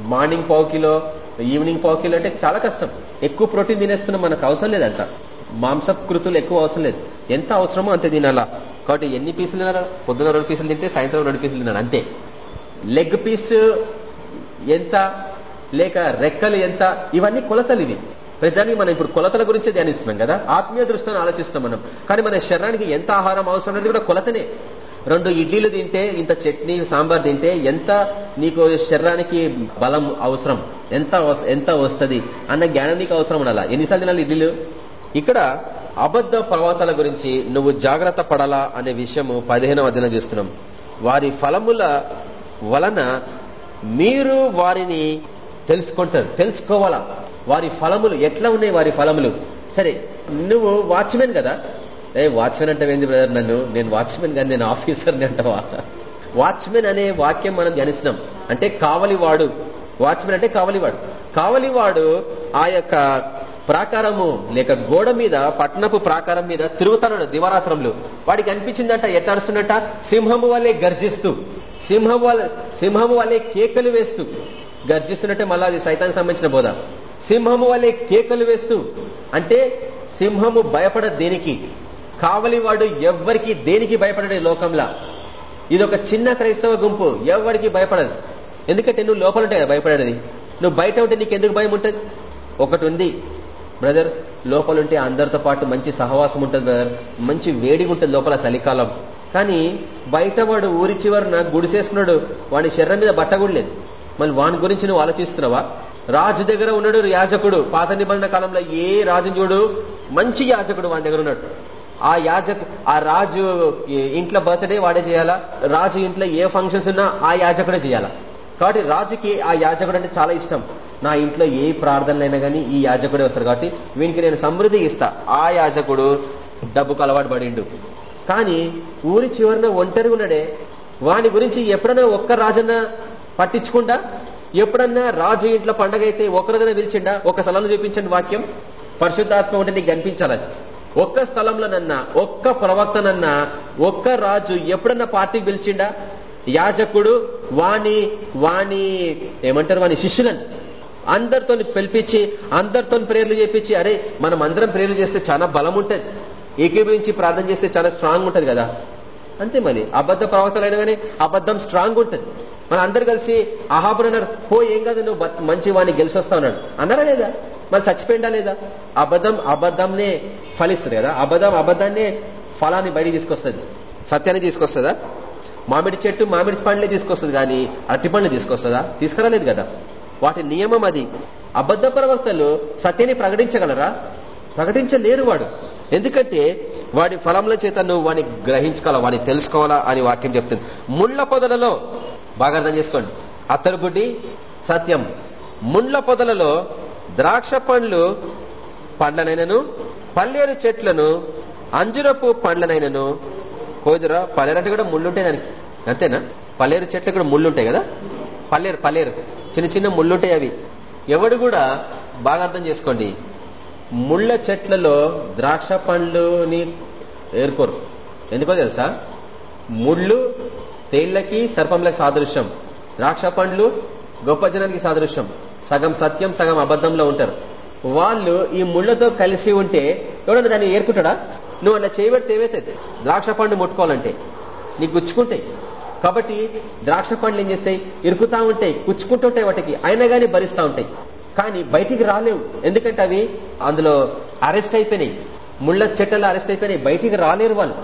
మార్నింగ్ పావు కిలో ఈవినింగ్ పావు కిలో అంటే చాలా కష్టం. ఎక్కువ ప్రోటీన్ తినేస్తున్నాం మనకు అవసరం లేదంట. మాంసకృతులు ఎక్కువ అవసరం లేదు. ఎంత అవసరమో అంతే తినాలా. కాబట్టి ఎన్ని పీసులు తినాలా? పొద్దున రెండు పీసులు తింటే సాయంత్రం రెండు పీసులు తినాలి అంతే. లెగ్ పీస్ ఎంత? లేక రెక్కలు ఎంత? ఇవన్నీ కొలతలు ఇవి. ప్రతిదానికి మనం ఇప్పుడు కొలతల గురించే ధ్యానిస్తున్నాం కదా. ఆత్మీయ దృష్టిని ఆలోచిస్తాం మనం. కానీ మన శరీరానికి ఎంత ఆహారం అవసరం అనేది కూడా కొలతనే. రెండు ఇడ్లీలు తింటే ఇంత చట్నీ సాంబార్ తింటే ఎంత నీకు శరీరానికి బలం అవసరం? ఎంత ఎంత వస్తుంది? అన్న జ్ఞానం నీకు అవసరం ఉండాలా? ఎన్నిసార్లు తినాలి ఇడ్లీలు? ఇక్కడ అబద్ధ పర్వతాల గురించి నువ్వు జాగ్రత్త పడాలా అనే విషయము పదిహేనవ అధ్యయనం చేస్తున్నాం. వారి ఫలముల వలన మీరు వారిని తెలుసుకుంటారు. తెలుసుకోవాలా? వారి ఫలములు ఎట్లా ఉన్నాయి వారి ఫలములు? సరే నువ్వు వాచ్మెన్ కదా? ఏ వాచ్మెన్ అంటే ఏంది బ్రదర్ నన్ను? నేను వాచ్మెన్ కానీ నేను ఆఫీసర్ని అంటావా? వాచ్మెన్ అనే వాక్యం మనం ధ్యానిస్తున్నాం. అంటే కావలివాడు. వాచ్మెన్ అంటే కావలివాడు. కావలివాడు ఆ యొక్క ప్రాకారము లేక గోడ మీద పట్టణపు ప్రాకారం మీద తిరుగుతాడు దివరాత్రంలో. వాడికి అనిపించిందట ఎట్లా సింహము వల్లే గర్జిస్తూ సింహం వల్ల సింహము వల్లే కేకలు వేస్తూ. గర్జిస్తున్నట్టే మళ్ళా అది సైతానికి సంబంధించిన బోధ. సింహము వల్లే కేకలు వేస్తూ. అంటే సింహము భయపడ దేనికి? కావలివాడు ఎవ్వరికి దేనికి భయపడడే లోకంలా? ఇది ఒక చిన్న క్రైస్తవ గుంపు ఎవరికి భయపడదు. ఎందుకంటే నువ్వు లోపల ఉంటాయి భయపడేది? నువ్వు బయట ఉంటే నీకు ఎందుకు భయం ఉంటుంది? ఒకటి ఉంది బ్రదర్ లోపలుంటే అందరితో పాటు మంచి సహవాసం ఉంటుంది బ్రదర్. మంచి వేడిగా ఉంటుంది లోపల చలికాలం. కానీ బయట వాడు ఊరి చివరిన గుడిసేసుకున్నాడు. వాడి శరీరం మీద బట్ట కూడా లేదు. మళ్ళీ వాని గురించి నువ్వు ఆలోచిస్తున్నావా? రాజు దగ్గర ఉన్నాడు యాజకుడు. పాత నిబంధన కాలంలో ఏ రాజుని చూడు? మంచి యాజకుడు వాని దగ్గర ఉన్నాడు. ఆ యాజకు ఆ రాజు ఇంట్లో బర్త్డే వాడే చేయాలా? రాజు ఇంట్లో ఏ ఫంక్షన్స్ ఉన్నా ఆ యాజకుడే చేయాలా? కాబట్టి రాజుకి ఆ యాజకుడు అంటే చాలా ఇష్టం. నా ఇంట్లో ఏ ప్రార్థనలైనా కానీ ఈ యాజకుడే వస్తారు కాబట్టి వీనికి నేను సమృద్ధి ఇస్తా. ఆ యాజకుడు డబ్బుకు అలవాటు పడిండు. కానీ ఊరి చివరిన ఒంటరిగా ఉన్నాడే. వాని గురించి ఎప్పుడన్నా ఒక్క రాజన్న పట్టించుకుంటా? ఎప్పుడన్నా రాజు ఇంట్లో పండగ అయితే ఒక్కరిగా పిలిచిండా? ఒక స్థలంలో చూపించండి వాక్యం. పరిశుద్ధాత్మ ఉంటే నీకు కనిపించాలని ఒక్క స్థలంలోనన్నా ఒక్క ప్రవక్తనన్నా ఒక్క రాజు ఎప్పుడన్నా పార్టీకి పిలిచిండా? యాజకుడు వాణి వాణి ఏమంటారు వాని శిష్యులని. అందరితో పిలిపించి అందరితో ప్రేర్లు చేపించి అరే మనం అందరం ప్రేర్లు చేస్తే చాలా బలం ఉంటుంది. ఏకీభవించి ప్రార్థన చేస్తే చాలా స్ట్రాంగ్ ఉంటుంది కదా. అంతే మరి. అబద్ధ ప్రవక్తలైనా కానీ అబద్ధం స్ట్రాంగ్ ఉంటుంది. మన అందరు కలిసి అహాబుడు అన్నారు పో ఏం కాదు నువ్వు మంచి వాడిని గెలిచొస్తా ఉన్నాడు అన్నారా లేదా? మరి చచ్చిపోయిందా లేదా? అబద్ధం అబద్ధంనే ఫలిస్తుంది కదా. అబద్ధం అబద్ధాన్నే ఫలాన్ని బయట తీసుకొస్తుంది. సత్యాన్ని తీసుకొస్తుందా? మామిడి చెట్టు మామిడి పండ్లే తీసుకొస్తుంది కానీ అరటి పండ్లు తీసుకొస్తుందా? తీసుకురాలేదు కదా. వాటి నియమం అది. అబద్ధ ప్రవక్తలు సత్యాన్ని ప్రకటించగలరా? ప్రకటించలేరు వాడు. ఎందుకంటే వాడి ఫలముల చేత నువ్వు వాడిని గ్రహించుకోవాలా వాడిని తెలుసుకోవాలా అని వాక్యం చెప్తుంది. ముళ్ళ పొదలలో బాగా అర్థం చేసుకోండి. అత్తరుగుడ్డి సత్యం. ముండ్ల పొదలలో ద్రాక్ష పండ్లు పండ్లనైనను పల్లేరు చెట్లను అంజురపు పండ్లనైనను కోదిరా పల్లేరు అంటే కూడా ముళ్ళుంటాయి దానికి. అంతేనా? పల్లేరు చెట్లు కూడా ముళ్ళుంటాయి కదా? పల్లేరు పల్లేరు. చిన్న చిన్న ముళ్ళుంటాయి అవి. ఎవడు కూడా బాగా అర్థం చేసుకోండి. ముళ్ళ చెట్లలో ద్రాక్ష పండ్లుని ఏర్కోరు. ఎందుకో తెలుసా? ముళ్ళు తేళ్ళకి సర్పంలకి సాదృశ్యం. ద్రాక్ష పండ్లు గొప్ప జనానికి సాదృశ్యం. సగం సత్యం సగం అబద్ధంలో ఉంటారు. వాళ్ళు ఈ ముళ్ళతో కలిసి ఉంటే ఎవడన్నా దాన్ని ఏర్కుంటాడా? నువ్వు అలా చేయబడితే ఏమైతుంది? ద్రాక్ష పండు ముట్టుకోవాలంటే. నీకు గుచ్చుకుంటాయి. కాబట్టి ద్రాక్ష పండ్లు ఏం చేస్తాయి? ఇరుకుతా ఉంటాయి కుచ్చుకుంటుంటాయి వాటికి. అయినా కానీ భరిస్తూ ఉంటాయి. కానీ బయటికి రాలేవు. ఎందుకంటే అవి అందులో అరెస్ట్ అయిపోయినాయి. ముళ్ళ చెట్టలు అరెస్ట్ అయిపోయినాయి. బయటికి రాలేరు వాళ్ళు.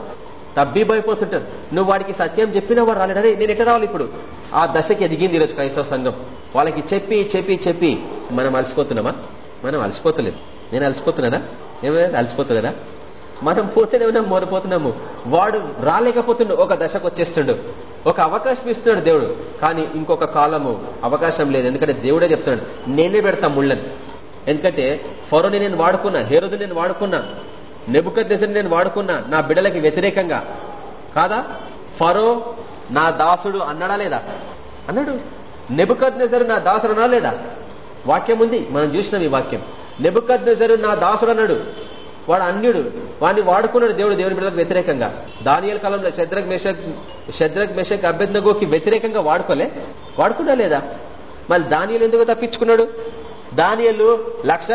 తబ్బిబైపోతుంటారు నువ్వు వాడికి సత్యం చెప్పినా వాడు రాలేడు. అదే నేను ఎట్లా రావాలి ఇప్పుడు? ఆ దశకి ఎదిగింది ఈరోజు క్రైస్తవ సంఘం. వాళ్ళకి చెప్పి చెప్పి చెప్పి మనం అలసిపోతున్నామా? మనం అలసిపోతలేదు నేను అలసిపోతున్నానా ఏమైనా అలసిపోతుందా మనం పోతేనే ఉన్నాం మోరపోతున్నాము. వాడు రాలేకపోతుండు. ఒక దశకు వచ్చేస్తుండు. ఒక అవకాశం ఇస్తున్నాడు దేవుడు కానీ ఇంకొక కాలము అవకాశం లేదు. ఎందుకంటే దేవుడే చెప్తున్నాడు నేనే పెడతా ముళ్ళని. ఎందుకంటే ఫరోని నేను వాడుకున్నా హేరోదు నేను వాడుకున్నా నెబుకద్ నేను వాడుకున్నా నా బిడ్డలకి వ్యతిరేకంగా. కాదా? ఫరో నా దాసుడు అన్నాడా లేదా? అన్నాడు. నెబుకద్ నా దాసుడు అన్నా లేదా? వాక్యం ఉంది మనం చూసినాం ఈ వాక్యం. నెబుకద్ నా దాసుడు అన్నాడు. వాడు అన్యుడు. వాడిని వాడుకున్నాడు దేవుడు దేవుడి బిడ్డలకు వ్యతిరేకంగా. దానియల కాలంలో శద్రక్ మేషక్ శద్రక్ మేషక్ అభ్యర్థగోకి వ్యతిరేకంగా వాడుకోలే? వాడుకున్నా లేదా? మళ్ళీ దానియలు ఎందుకు తప్పించుకున్నాడు? దానియలు లక్ష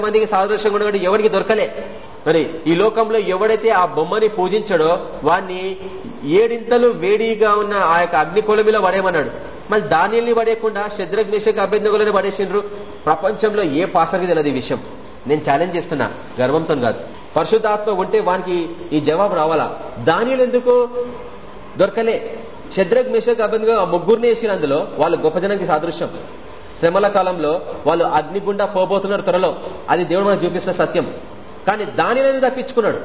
మందికి సాదృశ్యంగా ఉన్నవాడు ఎవరికి దొరకలే? మరి ఈ లోకంలో ఎవడైతే ఆ బొమ్మని పూజించాడో వాడిని ఏడింతలు వేడిగా ఉన్న ఆ యొక్క అగ్నికోళమిలో పడేయమన్నాడు. మళ్ళీ దానిల్ని పడేయకుండా శద్రగ్ మేషక్ అభ్యర్థగులని పడేసిండ్రు. ప్రపంచంలో ఏ పాసరికి తెలియదు ఈ విషయం. నేను ఛాలెంజ్ చేస్తున్నా. గర్వంతో కాదు. పరిశుద్ధాత్మ ఉంటే వానికి ఈ జవాబు రావాలా? దానిలు ఎందుకు? దొరకలే. శద్రక్ మేషక్ అభ్యర్థిగా ముగ్గురిని వేసిన అందులో. వాళ్ళు గొప్ప జనానికి సాదృశ్యం. శ్రమల కాలంలో వాళ్ళు అగ్నిగుండా పోబోతున్నారు త్వరలో. అది దేవుడు మనకు చూపిస్తున్న సత్యం. కానీ దానిలను తప్పించుకున్నాడు?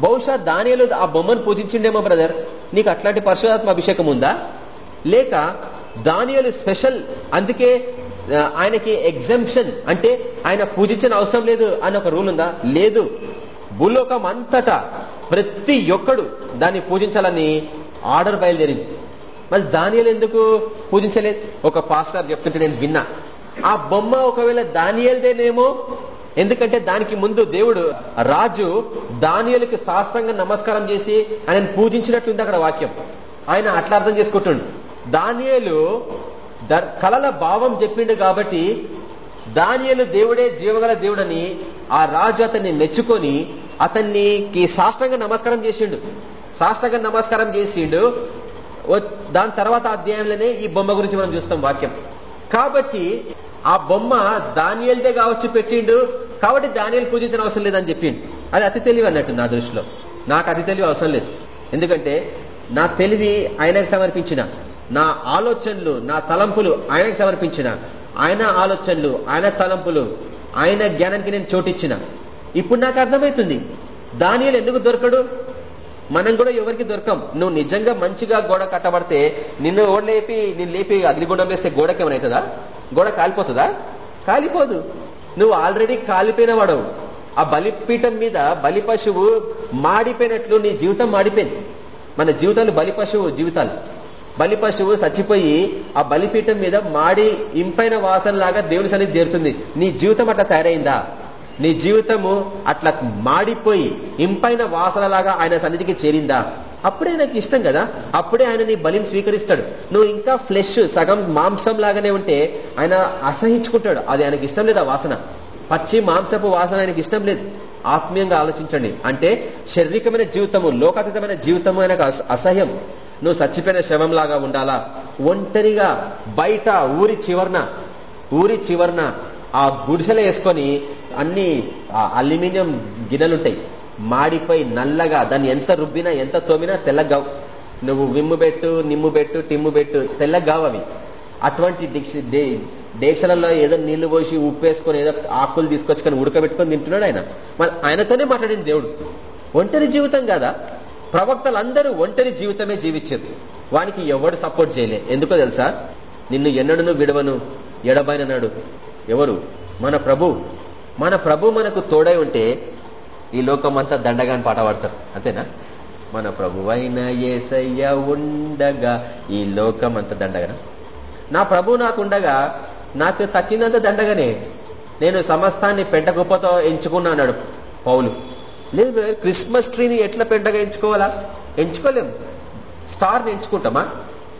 బహుశా దానిలో ఆ బొమ్మను పూజించిండేమో బ్రదర్. నీకు అట్లాంటి పరిశుధాత్మ అభిషేకం ఉందా? లేక దానియలు స్పెషల్ అందుకే ఆయనకి ఎగ్జంప్షన్ అంటే ఆయన పూజించిన అవసరం లేదు అని ఒక రూల్ ఉందా? లేదు. భూలోకం అంతటా ప్రతి ఒక్కడు దాన్ని పూజించాలని ఆర్డర్ బయలుదేరింది. మరి దానియలు ఎందుకు పూజించలేదు? ఒక పాస్టర్ చెప్తుంటే నేను విన్నా. ఆ బొమ్మ ఒకవేళ దానియల్దేనేమో? ఎందుకంటే దానికి ముందు దేవుడు రాజు దానియలకి శాస్త్రంగా నమస్కారం చేసి ఆయన పూజించినట్టుంది అక్కడ వాక్యం. ఆయన అట్లా అర్థం చేసుకుంటుండు. దానియలు కలల భావం చెప్పిండు కాబట్టి దానియలు దేవుడే జీవగల దేవుడని ఆ రాజు అతన్ని మెచ్చుకొని అతన్నికి సాష్టంగా నమస్కారం చేసిండు. సాష్టంగా నమస్కారం చేసిండు. దాని తర్వాత అధ్యాయంలోనే ఈ బొమ్మ గురించి మనం చూస్తాం వాక్యం. కాబట్టి ఆ బొమ్మ దానియల్దే కావచ్చు పెట్టిండు. కాబట్టి దానియలు పూజించిన అవసరం లేదని చెప్పిండు. అది అతి తెలివి అన్నట్టు నా దృష్టిలో. నాకు అతి తెలివి అవసరం లేదు. ఎందుకంటే నా తెలివి ఆయనకు సమర్పించిన. నా ఆలోచనలు నా తలంపులు ఆయనకు సమర్పించిన. ఆయన ఆలోచనలు ఆయన తలంపులు ఆయన జ్ఞానానికి నేను చోటిచ్చిన. ఇప్పుడు నాకు అర్థమవుతుంది. దానియలు ఎందుకు దొరకడు? మనం కూడా ఎవరికి దొరకం. నువ్వు నిజంగా మంచిగా గోడ కట్టబడితే నిన్ను ఓడలేపి నిన్ను నేను లేపి అగ్నిగుండం వేస్తే గోడకి ఏమైనా గోడ కాలిపోతుందా? కాలిపోదు. నువ్వు ఆల్రెడీ కాలిపోయిన వాడవు ఆ బలిపీఠం మీద బలి పశువు మాడిపోయినట్లు నీ జీవితం మాడిపోయింది. మన జీవితాలు బలి పశువు జీవితాలు. బలి పశువు చచ్చిపోయి ఆ బలిపీఠం మీద మాడి ఇంపైన వాసనలాగా దేవుని సన్నిధి చేరుతుంది. నీ జీవితం అట్లా తయారైందా? నీ జీవితము అట్లా మాడిపోయి ఇంపైన వాసనలాగా ఆయన సన్నిధికి చేరిందా? అప్పుడే నాకు ఇష్టం కదా. అప్పుడే ఆయన నీ బలిని స్వీకరిస్తాడు. నువ్వు ఇంకా ఫ్లెష్ సగం మాంసం లాగానే ఉంటే ఆయన అసహించుకుంటాడు. అది ఆయనకి ఇష్టం లేదు ఆ వాసన. పచ్చి మాంసపు వాసన ఆయనకి ఇష్టం లేదు. ఆత్మీయంగా ఆలోచించండి. అంటే శారీరకమైన జీవితము లోకాతీతమైన జీవితము ఆయనకు అసహ్యం నువ్వు చచ్చిపోయిన శవంలాగా ఉండాలా? ఒంటరిగా బయట ఊరి చివరన ఊరి చివరన ఆ గుడిసెలు వేసుకొని అన్ని అల్యూమినియం గిన్నెలుంటాయి. మాడిపోయి నల్లగా దాన్ని ఎంత రుబ్బినా ఎంత తోమినా తెల్లగావు. నువ్వు విమ్ము పెట్టు నిమ్ము పెట్టు టిమ్ము పెట్టు తెల్లగావు అవి. అటువంటి డేక్షలలో ఏదో నీళ్ళు పోసి ఉప్పేసుకొని ఏదో ఆకులు తీసుకొచ్చుకొని ఉడకబెట్టుకొని తింటున్నాడు ఆయన. ఆయనతోనే మాట్లాడింది దేవుడు. ఒంటరి జీవితం కాదా? ప్రవక్తలందరూ ఒంటరి జీవితమే జీవించారు వానికి ఎవడు సపోర్ట్ చేయలే. ఎందుకో తెలుసా? నిన్ను ఎన్నడను విడవను ఎడబైనన్నాడు ఎవరు? మన ప్రభు. మన ప్రభు మనకు తోడై ఉంటే ఈ లోకం అంతా దండగాని పాట పాడతారు. అంతేనా? మన ప్రభువైన ఏసయ్య ఉండగా ఈ లోకం అంత దండగన? నా ప్రభు నాకుండగా నాకు తక్కిందంత దండగనే. నేను సమస్తాన్ని పెంట గొప్పతో ఎంచుకున్నాడు పౌలు. లేదు క్రిస్మస్ ట్రీని ఎట్లా పెంటగా ఎంచుకోవాలా? ఎంచుకోలేం. స్టార్ని ఎంచుకుంటామా?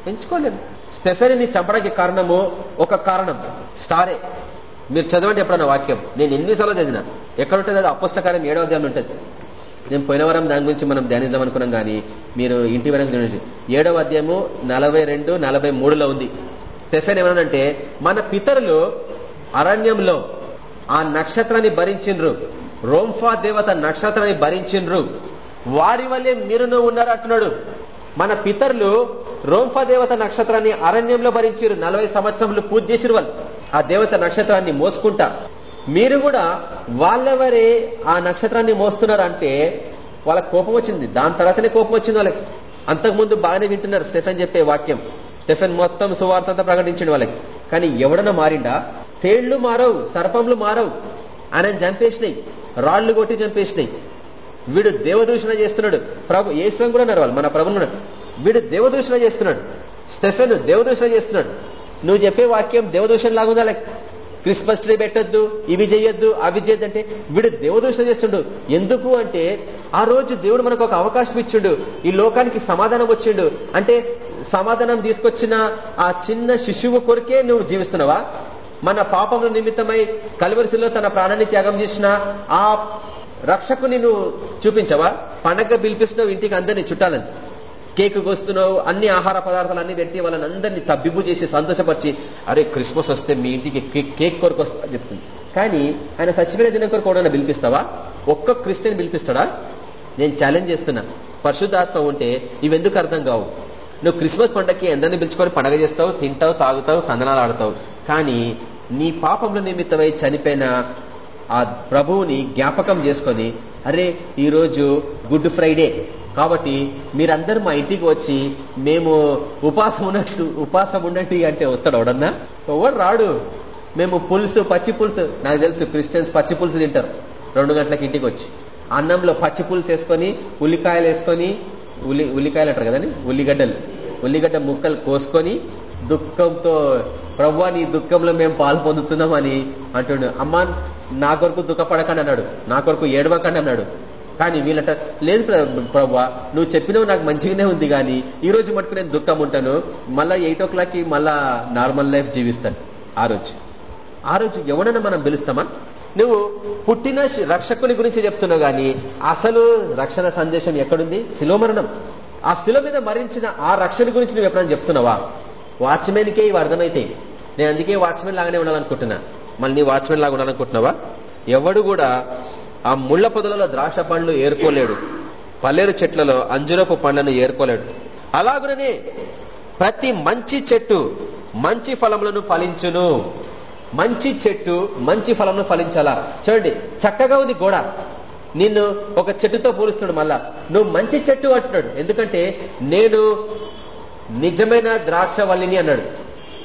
ఎంచుకోలేం. స్టెఫెని చంపడానికి కారణము ఒక కారణం. స్టారే. మీరు చదవండి ఎప్పుడన్నా వాక్యం. నేను ఎన్నిసార్లు చదివిన. ఎక్కడుంటుంది అది? అపుస్తకాలం ఏడవ అధ్యాయం ఉంటుంది. నేను పోయిన వారం దాని గురించి మనం ధ్యానిద్దాం అనుకున్నాం కానీ మీరు ఇంటి వరకు చూడండి ఏడవ అధ్యాయము నలభై రెండు నలభై మూడులో ఉంది. స్టెఫెన్ ఏమనంటే మన పితరులు అరణ్యంలో ఆ నక్షత్రాన్ని భరించిండ్రు రోంఫా దేవత నక్షత్రాన్ని భరించిండ్రు వారి వల్లే మీరును ఉన్నారు అంటున్నాడు మన పితరులు రోంఫా దేవత నక్షత్రాన్ని అరణ్యంలో భరించారు. నలభై సంవత్సరములు పూజ చేసిరు వాళ్ళు. ఆ దేవత నక్షత్రాన్ని మోసుకుంటా. మీరు కూడా వాళ్ళెవరే ఆ నక్షత్రాన్ని మోస్తున్నారు అంటే వాళ్ళకి కోపం వచ్చింది. దాని తర్వాతనే కోపం వచ్చింది వాళ్ళకి. అంతకుముందు బాగానే వింటున్నారు స్టెఫెన్ చెప్పే వాక్యం. స్టెఫెన్ మొత్తం సువార్తంతా ప్రకటించండి వాళ్ళకి. కానీ ఎవడన్నా మారిండా? తేళ్ళు మారవు సర్పంలు మారవు. ఆయన చంపేసినాయి. రాళ్ళు కొట్టి చంపేసినాయి. వీడు దేవదూషణ చేస్తున్నాడు. ప్రభు ఏశ్వం కూడా ఉన్నారు వాళ్ళు మన ప్రభుని వీడు దేవదూషణ చేస్తున్నాడు. స్టెఫెన్ దేవదూషణ చేస్తున్నాడు. నువ్వు చెప్పే వాక్యం దేవదూషణ లాగుందా లేక క్రిస్మస్ ట్రీ పెట్టొద్దు ఇవి చేయొద్దు అవి చేయొద్దు అంటే వీడు దేవదూషణ చేస్తుండు. ఎందుకు అంటే ఆ రోజు దేవుడు మనకు ఒక అవకాశం ఇచ్చిండు. ఈ లోకానికి సమాధానం వచ్చిండు. అంటే సమాధానం తీసుకొచ్చిన ఆ చిన్న శిశువు కొరికే నువ్వు జీవిస్తున్నావా? మన పాపముల నిమిత్తమై కలువరిశిలో తన ప్రాణాన్ని త్యాగం చేసిన ఆ రక్షకుని నువ్వు చూపించవా? పండగ పిలిపిస్తున్నావు ఇంటికి అందరినీ చుట్టాలని. కేక్ కోస్తున్నావు అన్ని ఆహార పదార్థాలు అన్ని పెట్టి వాళ్ళని అందరినీ తబ్బిబ్బు చేసి సంతోషపరిచి అరే క్రిస్మస్ వస్తే మీ ఇంటికి కేక్ కొరకు వస్తా చెప్తుంది. కానీ ఆయన సచ్చిపోయిన దినం కొరకు కూడా పిలిపిస్తావా? ఒక్క క్రిస్టియన్ పిలిపిస్తాడా? నేను ఛాలెంజ్ చేస్తున్నా. పరిశుద్ధాత్మ ఉంటే ఇవెందుకు అర్థం కావు? నువ్వు క్రిస్మస్ పండగకి అందరిని పిలుచుకొని పండగ చేస్తావు తింటావు తాగుతావు సందనాలు ఆడతావు. కానీ నీ పాపంలో నిమిత్తమై చనిపోయిన ఆ ప్రభువుని జ్ఞాపకం చేసుకొని అరే ఈరోజు గుడ్ ఫ్రైడే. కాబట్టి మీరందరూ మా ఇంటికి వచ్చి మేము ఉపాసం ఉన్నట్టు ఉపాసం ఉన్నట్టు అంటే వస్తాడు ఎవడన్నా? ఎవడు రాడు. మేము పులుసు పచ్చి పులుసు నాకు తెలుసు క్రిస్టియన్స్ పచ్చి పులుసు తింటారు. రెండు గంటలకు ఇంటికి వచ్చి. అన్నంలో పచ్చి పులుసు వేసుకొని ఉల్లికాయలు వేసుకొని ఉల్లి ఉల్లికాయలు అంటారు కదండి? ఉల్లిగడ్డలు. ఉల్లిగడ్డ ముక్కలు కోసుకొని దుఃఖంతో ప్రవ్వా నీ దుఃఖంలో మేము పాలు పొందుతున్నామని అంటుండు. అమ్మా నా కొరకు దుఃఖపడకండి అన్నాడు. నా కొరకు ఏడవకండి అన్నాడు. కానీ వీళ్ళట లేదు ప్రభా నువ్వు చెప్పినవి నాకు మంచిగానే ఉంది కానీ ఈ రోజు మటుకు నేను దుఃఖం ఉంటాను మళ్ళా ఎయిట్ ఓ క్లాక్కి మళ్ళా నార్మల్ లైఫ్ జీవిస్తాను. ఆ రోజు. ఆ రోజు ఎవడన్నా మనం పిలుస్తామా? నువ్వు పుట్టిన రక్షకుని గురించి చెప్తున్నావు గాని అసలు రక్షణ సందేశం ఎక్కడుంది? శిలోమరణం. ఆ శిలో మీద మరించిన ఆ రక్షణ గురించి నువ్వు ఎప్పుడైనా చెప్తున్నావా? వాచ్మెన్కే ఇవి అర్థమైతాయి. నేను అందుకే వాచ్మెన్ లాగానే ఉండాలనుకుంటున్నా. మళ్ళీ నీ వాచ్మెన్ లాగా ఉండాలనుకుంటున్నావా? ఎవడు కూడా ఆ ముళ్ళ పొదలలో ద్రాక్ష పండ్లు ఏరుకోలేడు. పల్లేరు చెట్లలో అంజురపు పండ్లను ఏరుకోలేడు. అలాగుననే ప్రతి మంచి చెట్టు మంచి ఫలములను ఫలించును. మంచి చెట్టు మంచి ఫలంను ఫలించాలా? చూడండి చక్కగా ఉంది గోడ. నిన్ను ఒక చెట్టుతో పోలుస్తున్నాడు మళ్ళా. నువ్వు మంచి చెట్టు అంటున్నాడు. ఎందుకంటే నేను నిజమైన ద్రాక్షవల్లిని అన్నాడు.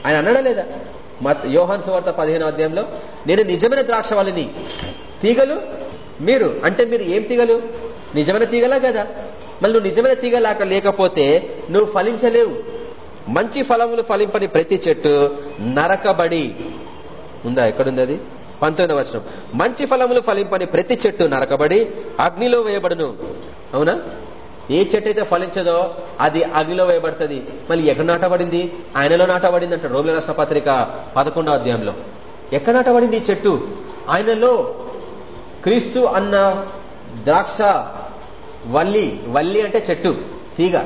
ఆయన అన్నాడా లేదా? యోహాన్ సువార్త పదిహేను అధ్యాయంలో నేను నిజమైన ద్రాక్షవల్లిని. తీగలు? మీరు అంటే మీరు ఏం తీగలు? నిజమైన తీగలా కదా? మళ్ళీ నువ్వు నిజమైన తీగలాక లేకపోతే నువ్వు ఫలించలేవు. మంచి ఫలములు ఫలింపని ప్రతి చెట్టు నరకబడి ఉందా? ఎక్కడుంది అది? పంతొమ్మిది వచనం. మంచి ఫలములు ఫలింపని ప్రతి చెట్టు నరకబడి అగ్నిలో వేయబడును. అవునా? ఏ చెట్టు అయితే ఫలించదో అది అగ్నిలో వేయబడుతుంది. మళ్ళీ ఎక్కడ నాటబడింది? ఆయనలో నాటబడింది అంట రోగుల రాష్ట్ర పత్రిక పదకొండో అధ్యాయంలో. ఎక్కడ నాటబడింది ఈ చెట్టు? ఆయనలో క్రీస్తు అన్న ద్రాక్ష వల్లి వల్లి అంటే చెట్టు తీగ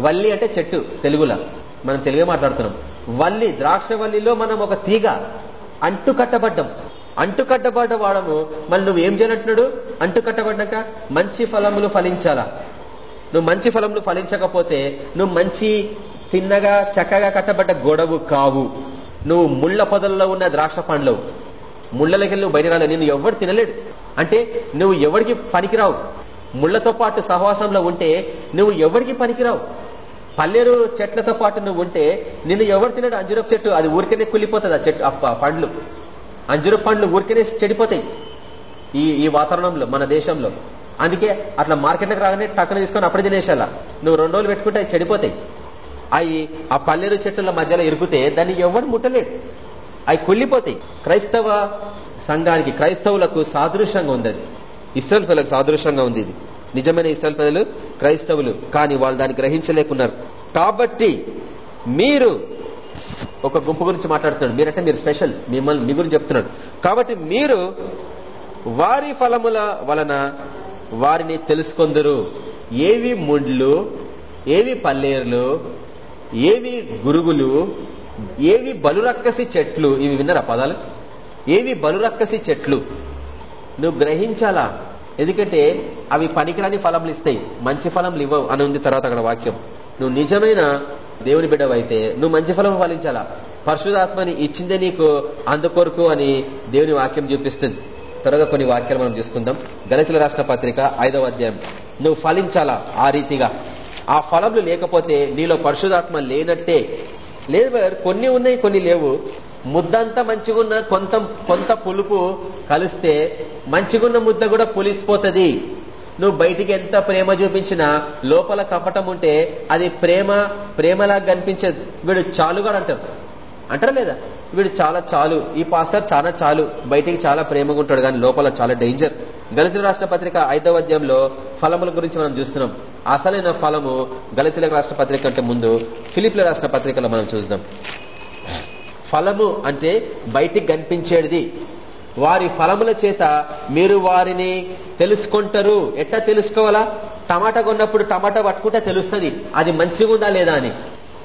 వల్లి అంటే చెట్టు తెలుగులో. మనం తెలుగే మాట్లాడుతున్నాం. వల్లి ద్రాక్ష వల్లిలో మనం ఒక తీగ అంటు కట్టబడ్డం అంటు కట్టబడ్డ వాడము మళ్ళీ నువ్వు ఏం చేయనట్టున్నాడు? అంటు కట్టబడ్డాక మంచి ఫలములు ఫలించాలా? నువ్వు మంచి ఫలములు ఫలించకపోతే నువ్వు మంచి తిన్నగా చక్కగా కట్టబడ్డ గొడవు కావు. నువ్వు ముళ్ళ పొదల్లో ఉన్న ద్రాక్ష పండ్లవు ముళ్ళలకి నువ్వు బయట రాలేదు నేను ఎవరు తినలేడు. అంటే నువ్వు ఎవరికి పనికిరావు? ముళ్ళతో పాటు సహవాసంలో ఉంటే నువ్వు ఎవరికి పనికిరావు? పల్లెరు చెట్లతో పాటు నువ్వు ఉంటే నిన్ను ఎవరు తినడు? అంజురపు చెట్టు అది ఊరికనే కుళ్ళిపోతుంది ఆ చెట్టు ఆ పండ్లు. అంజురపు పండ్లు ఊరికనే చెడిపోతాయి. ఈ ఈ వాతావరణంలో మన దేశంలో. అందుకే అట్లా మార్కెట్లకు రాగానే టక్కన తీసుకొని అప్పుడే తినేసేలా నువ్వు రెండు రోజులు పెట్టుకుంటే అవి చెడిపోతాయి. అవి ఆ పల్లెరు చెట్ల మధ్యలో ఇరుకుతే దాన్ని ఎవరు ముట్టలేడు. అవి కుళ్ళిపోతాయి. క్రైస్తవ సంఘానికి క్రైస్తవులకు సాదృశ్యంగా ఉంది అది ఇస్రాయల్ ప్రజలకు సాదృశ్యంగా ఉంది ఇది. నిజమైన ఇస్రాల్ ప్రజలు క్రైస్తవులు. కానీ వాళ్ళు దాన్ని గ్రహించలేకున్నారు. కాబట్టి మీరు ఒక గుంపు గురించి మాట్లాడుతున్నాడు. మీరంటే మీరు స్పెషల్. మిమ్మల్ని మీ గురించి చెప్తున్నాడు. కాబట్టి మీరు వారి ఫలముల వలన వారిని తెలుసుకొందురు. ఏవి ముండ్లు ఏవి పల్లేరులు ఏవి గురుగులు ఏవి బలురక్కసి చెట్లు ఇవి విన్నారా పదాలు? ఏవి బలురక్కసి చెట్లు? నువ్వు గ్రహించాలా? ఎందుకంటే అవి పనికిరాని ఫలంలు ఇస్తాయి. మంచి ఫలములు ఇవ్వవు అని ఉంది తర్వాత అక్కడ వాక్యం. నువ్వు నిజమైన దేవుని బిడ్డవైతే నువ్వు మంచి ఫలం ఫలించాలా? పరిశుధాత్మని ఇచ్చిందే నీకు అందుకొరకు అని దేవుని వాక్యం చూపిస్తుంది. త్వరగా కొన్ని వాక్యాలు మనం చూసుకుందాం. గణితుల రాష్ట్ర పత్రిక ఐదవ అధ్యాయం. నువ్వు ఫలించాలా ఆ రీతిగా? ఆ ఫలములు లేకపోతే నీలో పరిశుధాత్మ లేనట్టే. లేదు కొన్ని ఉన్నాయి కొన్ని లేవు. ముద్దంతా మంచిగున్న కొంత కొంత పులుపు కలిస్తే మంచిగున్న ముద్ద కూడా పులిసిపోతుంది. నువ్వు బయటికి ఎంత ప్రేమ చూపించినా లోపల కపటం ఉంటే అది ప్రేమ ప్రేమలా కనిపించదు. వీడు చాలుగాడు అంటారు అంటారా లేదా? వీడు చాలా చాలు. ఈ పాస్టర్ చాలా చాలు. బయటికి చాలా ప్రేమగా ఉంటాడు కానీ లోపల చాలా డేంజర్ గలితుల రాష్ట్ర పత్రిక ఐదవ అధ్యాయంలో ఫలముల గురించి మనం చూస్తున్నాం. అసలైన ఫలము గలితుల రాష్ట్ర పత్రిక కంటే ముందు ఫిలిప్ల రాష్ట్ర పత్రికలో మనం చూద్దాం ఫలము అంటే బయటికి కనిపించేది. వారి ఫలముల చేత మీరు వారిని తెలుసుకుంటారు. ఎట్లా తెలుసుకోవాలా? టమాటా కొన్నప్పుడు టమాటా పట్టుకుంటే తెలుస్తుంది. అది మంచిగా ఉందా లేదా అని.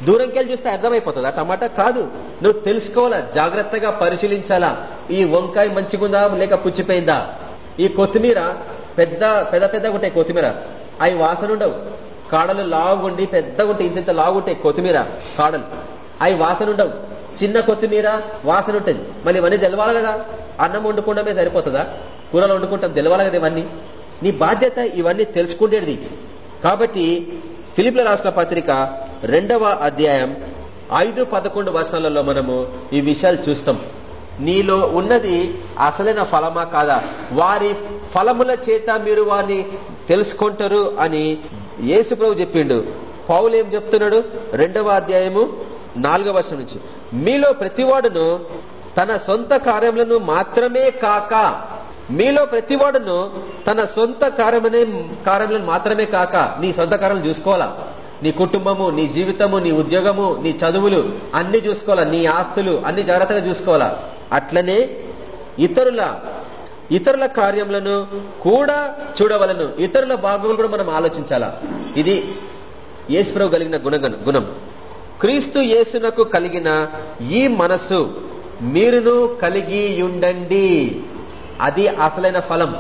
దూరంకి వెళ్ళి చూస్తే అర్థమైపోతుందా. టమాటా కాదు. నువ్వు తెలుసుకోవాలా? జాగ్రత్తగా పరిశీలించాలా? ఈ వంకాయ మంచిగుందా? లేక పుచ్చిపోయిందా? ఈ కొత్తిమీర పెద్ద పెద్ద పెద్దగా ఉంటాయి కొత్తిమీర. అవి వాసన ఉండవు కాడలు లాగుండి పెద్దగా ఉంటాయి ఇంత లాగుంటాయి కొత్తిమీర కాడలు. అవి వాసన ఉండవు చిన్న కొత్తిమీర వాసన ఉంటుంది మళ్ళీ ఇవన్నీ తెలవాలి కదా? అన్నం వండుకోవడమే సరిపోతుందా? కూరలు వండుకుంటాం తెలవాలి కదా ఇవన్నీ? నీ బాధ్యత ఇవన్నీ తెలుసుకుంటేది. కాబట్టి ఫిలిప్ల రాసిన పత్రిక రెండవ అధ్యాయం ఐదు పదకొండు వర్షాలలో మనము ఈ విషయాలు చూస్తాం. నీలో ఉన్నది అసలైన ఫలమా కాదా? వారి ఫలముల చేత మీరు వారిని తెలుసుకుంటారు అని యేసుప్రభు చెప్పిండు. పౌలు ఏం చెప్తున్నాడు? రెండవ అధ్యాయము నాలుగవ వర్షం నుంచి. మీలో ప్రతివాడును తన సొంత కార్యములను మాత్రమే కాక మీలో ప్రతివాడును తన సొంత కార్యమనే కార్యములను మాత్రమే కాక నీ సొంత కార్యం చూసుకోవాలా? నీ కుటుంబము నీ జీవితము నీ ఉద్యోగము నీ చదువులు అన్ని చూసుకోవాలా? నీ ఆస్తులు అన్ని జాగ్రత్తగా చూసుకోవాలా? అట్లనే ఇతరుల ఇతరుల కార్యములను కూడా చూడవలను. ఇతరుల భాగములు కూడా మనం ఆలోచించాలా? ఇది యేసుప్రభు కలిగిన గుణగణ గుణం. క్రీస్తు యేసునకు కలిగిన ఈ మనస్సు మీరును కలిగి ఉండండి. అది అసలైన ఫలం.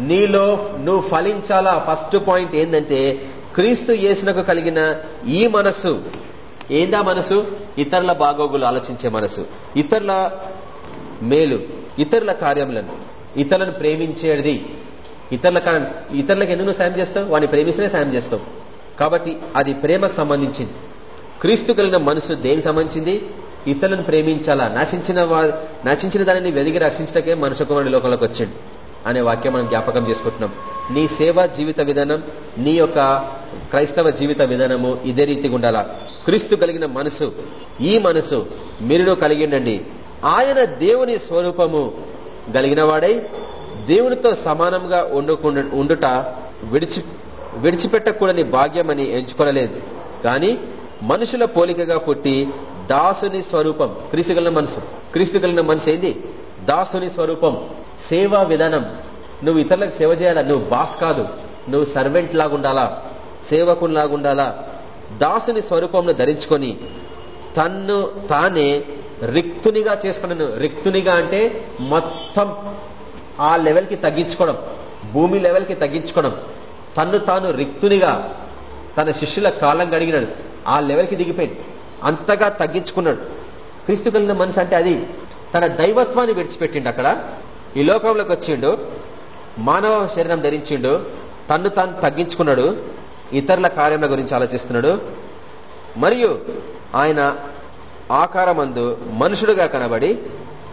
నీలో నువ్వు ఫలించాలా? ఫస్ట్ పాయింట్ ఏంటంటే క్రీస్తు యేసునకు కలిగిన ఈ మనస్సు. ఏందా మనసు ఇతరుల బాగోగులు ఆలోచించే మనసు ఇతరుల మేలు ఇతరుల కార్యములను ఇతరులను ప్రేమించేది. ఇతరుల ఇతరులకు ఎందుకు సాయం చేస్తావు? వాడిని ప్రేమిస్తేనే సాయం చేస్తావు. కాబట్టి అది ప్రేమకు సంబంధించింది. క్రీస్తు కలిగిన మనసు దేనికి సంబంధించింది? ఇతరులను ప్రేమించాలా? నశించిన నశించిన దానిని వెదిగి రక్షించటకే మనుషు కుమారుడు లోకంలోకి వచ్చిండు అనే వాక్యం మనం జ్ఞాపకం చేసుకుంటున్నాం. నీ సేవా జీవిత విధానం నీ యొక్క క్రైస్తవ జీవిత విధానము ఇదే రీతిగా ఉండాలా? క్రీస్తు కలిగిన మనసు ఈ మనసు మీరును కలిగిండండి ఆయన దేవుని స్వరూపము కలిగిన వాడై దేవునితో సమానంగా ఉండుట విడిచి విడిచిపెట్టకూడని భాగ్యం అని ఎంచుకోనలేదు. కానీ మనుషుల పోలికగా పుట్టి దాసుని స్వరూపం. క్రీస్తు కలిగిన మనసు. క్రీస్తు కలిగిన మనసు ఏంది? దాసుని స్వరూపం. సేవా విధానం. నువ్వు ఇతరులకు సేవ చేయాలా? నువ్వు బాస్ కాదు. నువ్వు సర్వెంట్ లాగుండాలా సేవకుని లాగుండాలా దాసుని స్వరూపంను ధరించుకొని తన్ను తానే రిక్తునిగా చేసుకున్నాను. రిక్తునిగా అంటే మొత్తం ఆ లెవెల్కి తగ్గించుకోవడం. భూమి లెవెల్కి తగ్గించుకోవడం. తన్ను తాను రిక్తునిగా తన శిష్యుల కాలం గడిగినాడు. ఆ లెవెల్కి దిగిపోయింది. అంతగా తగ్గించుకున్నాడు. క్రీస్తు కలిగిన మనసు అంటే అది తన దైవత్వాన్ని విడిచిపెట్టిండు అక్కడ. ఈ లోకంలోకి వచ్చిండు. మానవ శరీరం ధరించిండు. తన్ను తాను తగ్గించుకున్నాడు. ఇతరుల కార్యముల గురించి ఆలోచిస్తున్నాడు. మరియు ఆయన ఆకారమందు మనుషుడుగా కనబడి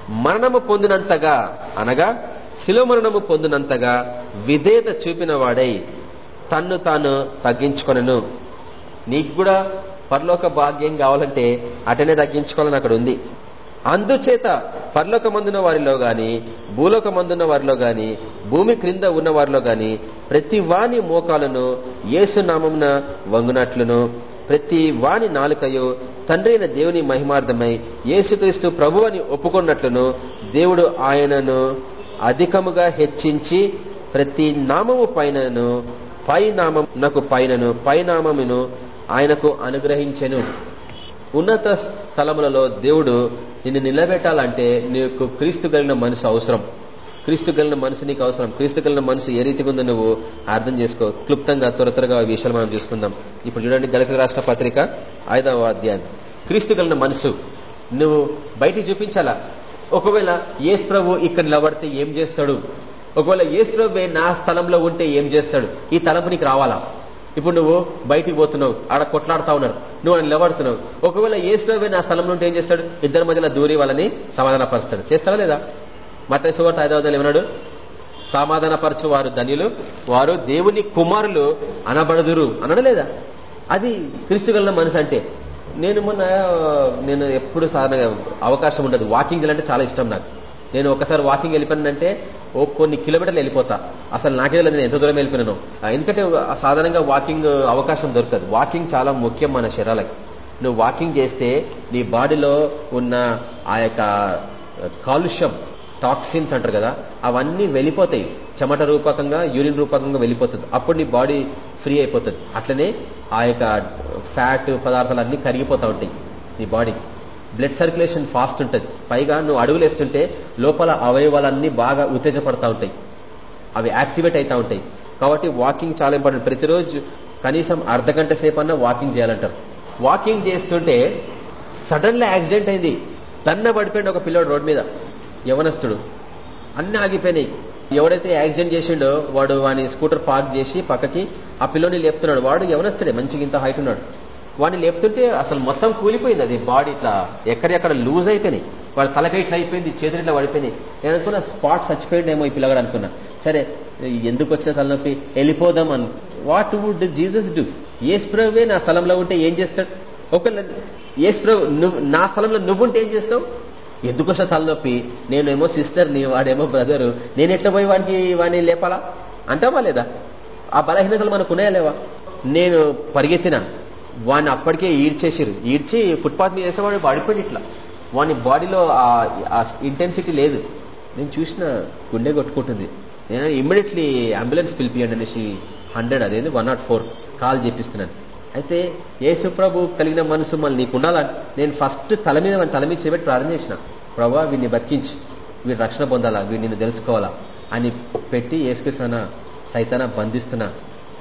మరణము పొందినంతగా అనగా శిలోమరణము పొందినంతగా విధేయత చూపిన వాడై తన్ను తాను తగ్గించుకొనను. నీకు కూడా పరలోక భాగ్యం కావాలంటే అటనే తగ్గించుకోవాలని అక్కడ ఉంది. అందుచేత పర్లోక మందున వారిలో గాని భూలోక మందున్న వారిలో గాని భూమి క్రింద ఉన్న వారిలో గాని ప్రతి వాని మోకాలను ఏసునామమున వంగునట్లును. ప్రతి వాని నాలుకయు తండ్రైన దేవుని మహిమార్థమై యేసుక్రీస్తు ప్రభు అని ఒప్పుకున్నట్లును. దేవుడు ఆయనను అధికముగా హెచ్చించి ప్రతి నామము పైనను పై నాకు పైనను పై నామమును ఆయనకు అనుగ్రహించెను. ఉన్నత స్థలములలో దేవుడు నిన్ను నిలబెట్టాలంటే నీకు క్రీస్తు కలిగిన మనసు అవసరం. క్రీస్తు కలిగిన మనసు నీకు అవసరం. క్రీస్తు కలిగిన మనసు ఏ రీతిగా ఉందో నువ్వు అర్థం చేసుకో. క్లుప్తంగా త్వర త్వరగా విషయాలు మనం చూసుకుందాం. ఇప్పుడు చూడండి దళిత రాష్ట్ర పత్రిక ఐదవ అధ్యాయం. క్రీస్తు కలిగిన మనసు. నువ్వు బయటికి చూపించాలా? ఒకవేళ ఏస్ ప్రభు ఇక్కడ నిలబడితే ఏం చేస్తాడు? ఒకవేళ ఏసు ప్రభు నా స్థలంలో ఉంటే ఏం చేస్తాడు? ఈ తలంపు నీకు రావాలా? ఇప్పుడు నువ్వు బయటికి పోతున్నావు ఆడ కొట్లాడుతా ఉన్నారు నువ్వు ఆయన నిలబడుతున్నావు. ఒకవేళ ఏసులో నా స్థలం నుండి ఏం చేస్తాడు? ఇద్దరి మధ్యలో దూరి వాళ్ళని సమాధానపరుస్తాడు. చేస్తారా లేదా? మత సువార్త ఐదవదాలు ఏమన్నాడు? సమాధానపరచు వారు ధనియులు వారు దేవుని కుమారులు అనబడదురు. అనడం లేదా? అది క్రీస్తుగల మనసు అంటే. నేను మొన్న నేను ఎప్పుడు సాధారణంగా అవకాశం ఉండదు. వాకింగ్ చేయాలంటే చాలా ఇష్టం నాకు. నేను ఒకసారి వాకింగ్ వెళ్ళిపోయినంటే ఓ కొన్ని కిలోమీటర్లు వెళ్ళిపోతా. అసలు నాకే నేను ఎంత దూరం వెళ్ళిపోయినాను. ఎందుకంటే సాధారణంగా వాకింగ్ అవకాశం దొరకదు. వాకింగ్ చాలా ముఖ్యం మన శరీరాలకి. నువ్వు వాకింగ్ చేస్తే నీ బాడీలో ఉన్న ఆ యొక్క కాలుష్యం టాక్సిన్స్ అంటారు కదా అవన్నీ వెళ్ళిపోతాయి. చెమట రూపకంగా యూరిన్ రూపకంగా వెళ్ళిపోతుంది. అప్పుడు నీ బాడీ ఫ్రీ అయిపోతుంది. అట్లనే ఆ యొక్క ఫ్యాట్ పదార్థాలు కరిగిపోతూ ఉంటాయి నీ బాడీకి. బ్లడ్ సర్క్యులేషన్ ఫాస్ట్ ఉంటుంది. పైగా నువ్వు అడుగులు వేస్తుంటే లోపల అవయవాలన్నీ బాగా ఉత్తేజపడతా ఉంటాయి. అవి యాక్టివేట్ అవుతా ఉంటాయి. కాబట్టి వాకింగ్ చాలా ఇంపార్టెంట్. ప్రతిరోజు కనీసం అర్ధ గంట సేపు అన్నా వాకింగ్ చేయాలంటారు. వాకింగ్ చేస్తుంటే సడన్లీ యాక్సిడెంట్ అయింది. దన్న పడిపోయింది ఒక పిల్లడు రోడ్ మీద. యవనస్తుడు. అన్ని ఆగిపోయినాయి. ఎవడైతే యాక్సిడెంట్ చేసిండో వాడు వాని స్కూటర్ పార్క్ చేసి పక్కకి ఆ పిల్లోని లేపుతున్నాడు. వాడు యవనస్తుడే. మంచిగా ఇంత హైట్ ఉన్నాడు. వాడిని లేపుతుంటే అసలు మొత్తం కూలిపోయింది అది బాడీ ఇట్లా ఎక్కడెక్కడ లూజ్ అయిపోయినాయి. వాళ్ళ తలక ఇట్లా అయిపోయింది చేతులు ఇట్లా పడిపోయినాయి. నేను అనుకున్నా స్పాట్ చచ్చిపోయిండేమో ఈ పిల్లగాడు అనుకున్నా. సరే ఎందుకు వచ్చిన తలనొప్పి? వెళ్ళిపోదాం అను వాట్ వుడ్ జీసస్ డూ ఏ స్ప్రవే నా స్థలంలో ఉంటే ఏం చేస్తాడు? ఒకవేళ ఏ స్ప్రవ్ నువ్వు నా స్థలంలో నువ్వుంటే ఏం చేస్తావు? ఎందుకు వచ్చిన తలనొప్పి? నేనేమో సిస్టర్ని వాడేమో బ్రదరు నేను ఎట్లా పోయి వాడికి వాడిని లేపాలా? అంటావా లేదా? ఆ బలహీనతలు మనకు ఉన్నాయా లేవా? నేను పరిగెత్తిన? వాడిని అప్పటికే ఈడ్చేసిరు ఈడ్చి ఫుట్పాత్ మీద వేసేవాడు పడిపోయి ఇట్లా. వాని బాడీలో ఆ ఇంటెన్సిటీ లేదు. నేను చూసిన గుండె కొట్టుకుంటుంది. నేను ఇమ్మీడియట్లీ అంబులెన్స్ పిలిపియండి అనేసి హండ్రెడ్ అదేంది వన్ నాట్ ఫోర్ కాల్ చేపిస్తున్నాను. అయితే యేసుప్రభు కలిగిన మనసు మళ్ళీ నీకు ఉండాలా నేను ఫస్ట్ తల మీద తల మీద చేపెట్టి ప్రార్థన చేసిన. ప్రభా వీడిని బతికించి. వీడు రక్షణ పొందాలా? వీడు నిన్ను తెలుసుకోవాలా? అని పెట్టి ఏసుకృష్ణ సైతాన బంధిస్తున్నా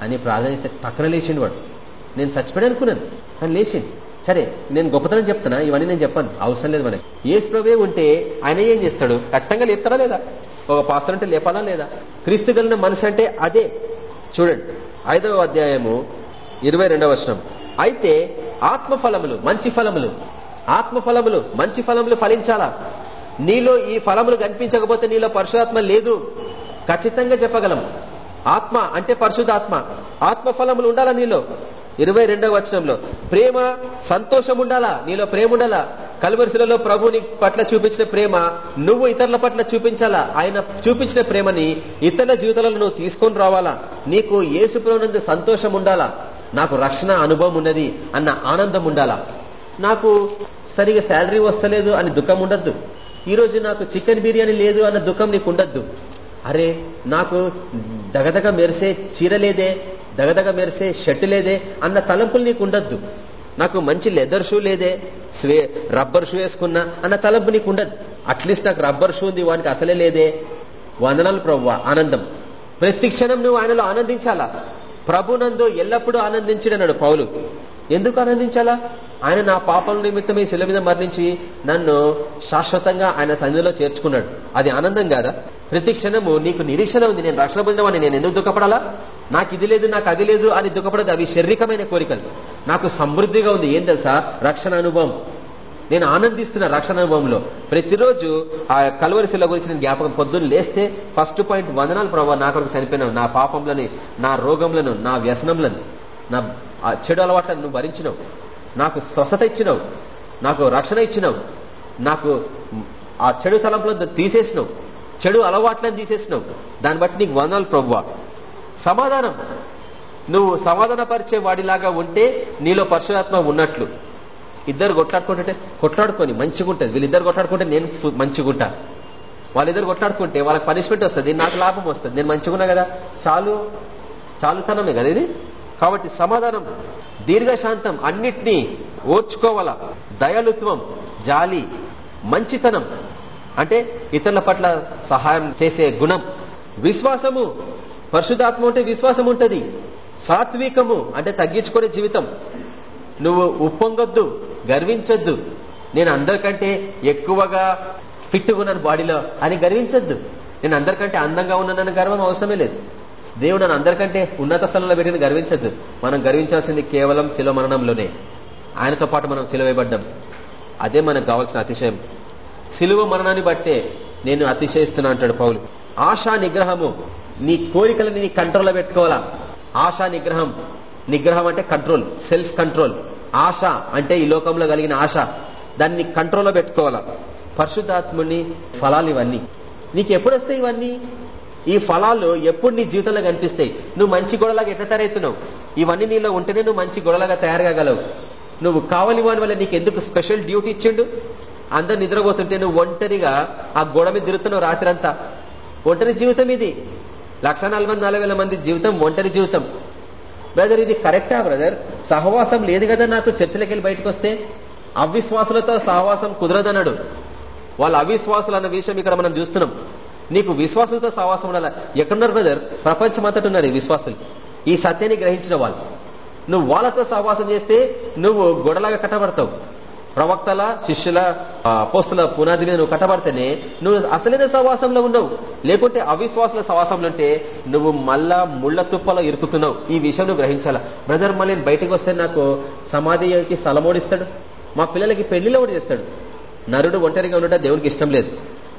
అని ప్రార్థన చేస్తే పక్కన లేచిండు వాడు. నేను చచ్చిపోయి అనుకున్నాను. కానీ లేచింది. సరే నేను గొప్పతనం చెప్తున్నా ఇవన్నీ నేను చెప్పాను. అవసరం లేదు మనకి. ఏ ఉంటే ఆయన ఏం చేస్తాడు? ఖచ్చితంగా లేపుతారా లేదా? ఒక పాస్టర్ అంటే లేపాలా లేదా? క్రీస్తు కలిగిన మనసు అంటే అదే. చూడండి ఐదవ అధ్యాయము ఇరవై రెండవ వర్షం అయితే ఆత్మఫలములు మంచి ఫలములు. ఆత్మఫలములు మంచి ఫలములు ఫలించాలా? నీలో ఈ ఫలములు కనిపించకపోతే నీలో పరశురాత్మ లేదు. ఖచ్చితంగా చెప్పగలం. ఆత్మ అంటే పరిశుద్ధాత్మ ఆత్మ ఫలములు ఉండాలా నీలో? ఇరవై రెండవ వచనంలో ప్రేమ సంతోషం ఉండాలా నీలో ప్రేమ ఉండాలా కలువరిశిలలో ప్రభుని పట్ల చూపించిన ప్రేమ నువ్వు ఇతరుల పట్ల చూపించాలా? ఆయన చూపించిన ప్రేమని ఇతరుల జీవితాలలో నువ్వు తీసుకొని రావాలా? నీకు ఏసుప్రభునందు సంతోషం ఉండాలా నాకు రక్షణ అనుభవం ఉన్నది అన్న ఆనందం ఉండాలా నాకు సరిగా శాలరీ వస్తలేదు అని దుఃఖం ఉండద్దు ఈరోజు నాకు చికెన్ బిర్యానీ లేదు అన్న దుఃఖం నీకు ఉండద్దు అరే నాకు దగదగ మెరిసే చీర లేదే? దగదగ మెరిసే షర్ట్ లేదే అన్న తలంపులు నీకు ఉండద్దు. నాకు మంచి లెదర్ షూ లేదే స్వే రబ్బర్ షూ వేసుకున్నా అన్న తలంపు నీకు ఉండదు. అట్లీస్ట్ నాకు రబ్బర్ షూ ఉంది వానికి అసలే లేదే. వందనాలు ప్రభు ఆనందం. ప్రతి క్షణం నువ్వు ఆయనలో ఆనందించాలా? ప్రభునందు ఎల్లప్పుడూ ఆనందించడన్నాడు పౌలు. ఎందుకు ఆనందించాలా? ఆయన నా పాపల నిమిత్తం శిల మీద మరణించి నన్ను శాశ్వతంగా ఆయన సన్నిధిలో చేర్చుకున్నాడు. అది ఆనందం కాదా? ప్రతి క్షణము నీకు నిరీక్షణ ఉంది నేను రక్షణ పొందామని నేను ఎందుకు దుఃఖపడాలా? నాకు ఇది లేదు నాకు అది లేదు అని దుఃఖపడదు అవి శారీరకమైన కోరికలు. నాకు సమృద్ధిగా ఉంది. ఏం తెలుసా? రక్షణ అనుభవం. నేను ఆనందిస్తున్న రక్షణ అనుభవంలో. ప్రతిరోజు ఆ కలువరిశిల గురించి నేను జ్ఞాపకం పొద్దున్న లేస్తే ఫస్ట్ పాయింట్ వందనాలు ప్రభావ నా కొరకు చనిపోయినావు. నా పాపంలని నా రోగంలను నా వ్యసనంలను నా చెడు అలవాట్లను నువ్వు భరించినావు. నాకు స్వస్థత ఇచ్చినావు. నాకు రక్షణ ఇచ్చినావు. నాకు ఆ చెడు తలంపులను తీసేసినావు. చెడు అలవాట్లను తీసేసినావు. దాన్ని బట్టి నీకు వందనాలు ప్రభువ సమాధానం. నువ్వు సమాధానపరిచే వాడిలాగా ఉంటే నీలో పరశురాత్మ ఉన్నట్లు. ఇద్దరు కొట్లాడుకుంటుంటే కొట్లాడుకొని మంచిగా ఉంటుంది. వీళ్ళిద్దరు కొట్లాడుకుంటే నేను మంచిగుంటా వాళ్ళిద్దరు కొట్లాడుకుంటే వాళ్ళకి పనిష్మెంట్ వస్తుంది నాకు లాభం వస్తుంది. నేను మంచిగున్నా కదా? చాలు. చాలుతనమే కదా ఇది? కాబట్టి సమాధానం దీర్ఘశాంతం అన్నిటినీ ఓర్చుకోవాల. దయాలుత్వం జాలి మంచితనం. అంటే ఇతరుల పట్ల సహాయం చేసే గుణం. విశ్వాసము పరిశుధాత్మ ఉంటే విశ్వాసం ఉంటుంది. సాత్వికము అంటే తగ్గించుకునే జీవితం. నువ్వు ఉప్పొంగొద్దు గర్వించొద్దు. నేను అందరికంటే ఎక్కువగా ఫిట్గా ఉన్నాను బాడీలో అని గర్వించొద్దు. నేను అందరికంటే అందంగా ఉన్నానని గర్వం అవసరమే లేదు. దేవుడు నన్ను అందరికంటే ఉన్నత స్థలంలో పెట్టిన గర్వించద్దు. మనం గర్వించాల్సింది కేవలం శిల మరణంలోనే. ఆయనతో పాటు మనం సిలువేయబడ్డాం అదే మనకు కావాల్సిన అతిశయం. సిలువ మరణాన్ని బట్టే నేను అతిశయిస్తున్నా అంటాడు పౌలు. ఆశా నిగ్రహము నీ కోరికలని నీ కంట్రోల్లో పెట్టుకోవాలా? ఆశా నిగ్రహం. నిగ్రహం అంటే కంట్రోల్ సెల్ఫ్ కంట్రోల్. ఆశ అంటే ఈ లోకంలో కలిగిన ఆశ. దాన్ని కంట్రోల్లో పెట్టుకోవాలా? పరిశుద్ధాత్ముని ఫలాలు ఇవన్నీ. నీకు ఎప్పుడు వస్తాయి ఇవన్నీ? ఈ ఫలాలు ఎప్పుడు నీ జీవితంలో కనిపిస్తాయి? నువ్వు మంచి గొడవలాగా ఎట్లా తయారవుతున్నావు? ఇవన్నీ నీలో ఉంటేనే నువ్వు మంచి గొడవలాగా తయారు కాగలవు నువ్వు కావాలి వాని వల్ల నీకు ఎందుకు స్పెషల్ డ్యూటీ ఇచ్చిండు? అందరు నిద్రపోతుంటే నువ్వు ఒంటరిగా ఆ గొడవ మీద తిరుగుతున్నావు రాత్రంతా. ఒంటరి జీవితం ఇది. లక్ష మంది జీవితం ఒంటరి జీవితం. బ్రదర్ ఇది కరెక్టా బ్రదర్ సహవాసం లేదు కదా నాకు చర్చలకి వెళ్ళి బయటకు వస్తే అవిశ్వాసులతో సహవాసం కుదరదన్నాడు. వాళ్ళ అవిశ్వాసులు అన్న విషయం ఇక్కడ మనం చూస్తున్నాం. నీకు విశ్వాసులతో సహవాసం ఉండాలి? ఎక్కడున్నారు బ్రదర్ ప్రపంచమంతటి ఉన్నారు ఈ విశ్వాసులు. ఈ సత్యాన్ని గ్రహించిన వాళ్ళు. నువ్వు వాళ్ళతో సహవాసం చేస్తే నువ్వు గొడలాగా కట్టబడతావు. ప్రవక్తల శిష్యుల పోస్తుల పునాది మీద నువ్వు కట్టబడితేనే నువ్వు అసలైన సవాసంలో ఉన్నావు లేకుంటే అవిశ్వాసుల సవాసంలో ఉంటే నువ్వు మళ్ళా ముళ్ళ తుప్పలో ఇరుకుతున్నావు. ఈ విషయం నువ్వు గ్రహించాలా? బ్రదర్ మళ్ళీ బయటకు వస్తే నాకు సమాధికి స్థలమోడిస్తాడు మా పిల్లలకి పెళ్ళిలో ఓడి చేస్తాడు. నరుడు ఒంటరిగా ఉండటం దేవునికి ఇష్టం లేదు.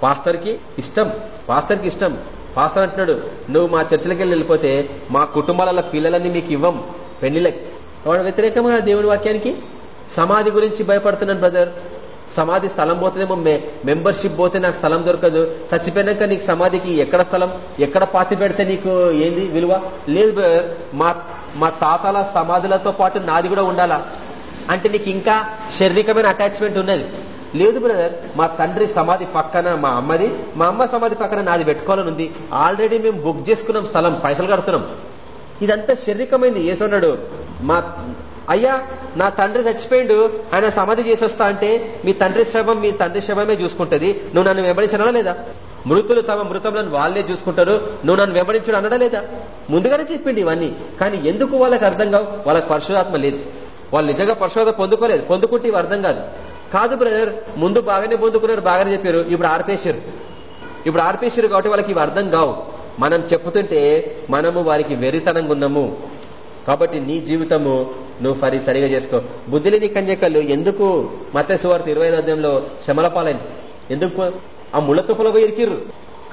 పాస్తర్కి ఇష్టం పాస్తర్కి ఇష్టం. పాస్టర్ అంటున్నాడు నువ్వు మా చర్చలకి వెళ్ళి వెళ్ళిపోతే మా కుటుంబాల పిల్లలన్నీ మీకు ఇవ్వం. పెళ్ళిళ్ళకి వాడు వ్యతిరేకంగా దేవుడి వాక్యానికి? సమాధి గురించి భయపడుతున్నాను బ్రదర్ సమాధి స్థలం పోతుందేమో మెంబర్షిప్ పోతే నాకు స్థలం దొరకదు. చచ్చిపోయినాక నీకు సమాధికి ఎక్కడ స్థలం ఎక్కడ పాతి పెడితే నీకు ఏంది విలువ? లేదు బ్రదర్ మా మా తాతల సమాధులతో పాటు నాది కూడా ఉండాలా? అంటే నీకు ఇంకా శారీరకమైన అటాచ్మెంట్ ఉన్నది. లేదు బ్రదర్ మా తండ్రి సమాధి పక్కన మా అమ్మది మా అమ్మ సమాధి పక్కన నాది పెట్టుకోవాలని ఉంది. ఆల్రెడీ మేము బుక్ చేసుకున్నాం స్థలం పైసలు కడుతున్నాం. ఇదంతా శారీరకమైంది. ఏసున్నాడు మా అయ్యా నా తండ్రి చచ్చిపోయిండు ఆయన సమాధి చేసి వస్తా అంటే మీ తండ్రి శవం మీ తండ్రి శవమే చూసుకుంటది. నువ్వు నన్ను వెంబడించడా లేదా? మృతులు తమ మృతములను వాళ్ళే చూసుకుంటారు. నువ్వు నన్ను వెంబడించడు అనడా లేదా? ముందుగానే చెప్పిండి ఇవన్నీ. కానీ ఎందుకు వాళ్ళకి అర్థం కావు? వాళ్ళకి పరశురాత్మ లేదు. వాళ్ళు నిజంగా పరశురాత్మ పొందుకోలేదు. పొందుకుంటే ఇవి అర్థం కాదు. కాదు బ్రదర్ ముందు బాగానే పొందుకున్నారు బాగానే చెప్పారు. ఇప్పుడు ఆర్పేశారు. ఇప్పుడు ఆర్పేశారు కాబట్టి వాళ్ళకి ఇవి అర్థం కావు. మనం చెప్పుతుంటే మనము వారికి వెరితనంగా ఉన్నాము. కాబట్టి నీ జీవితము నువ్వు ఫరి సరిగా చేసుకో. బుద్ధి లేని కంజకలు ఎందుకు మత్స్యవార్త ఇరవై అధ్యాయంలో శమల పాలైంది ఎందుకు ఆ ముళ్ళ తుప్పలో పోయి ఇరికిర్రు?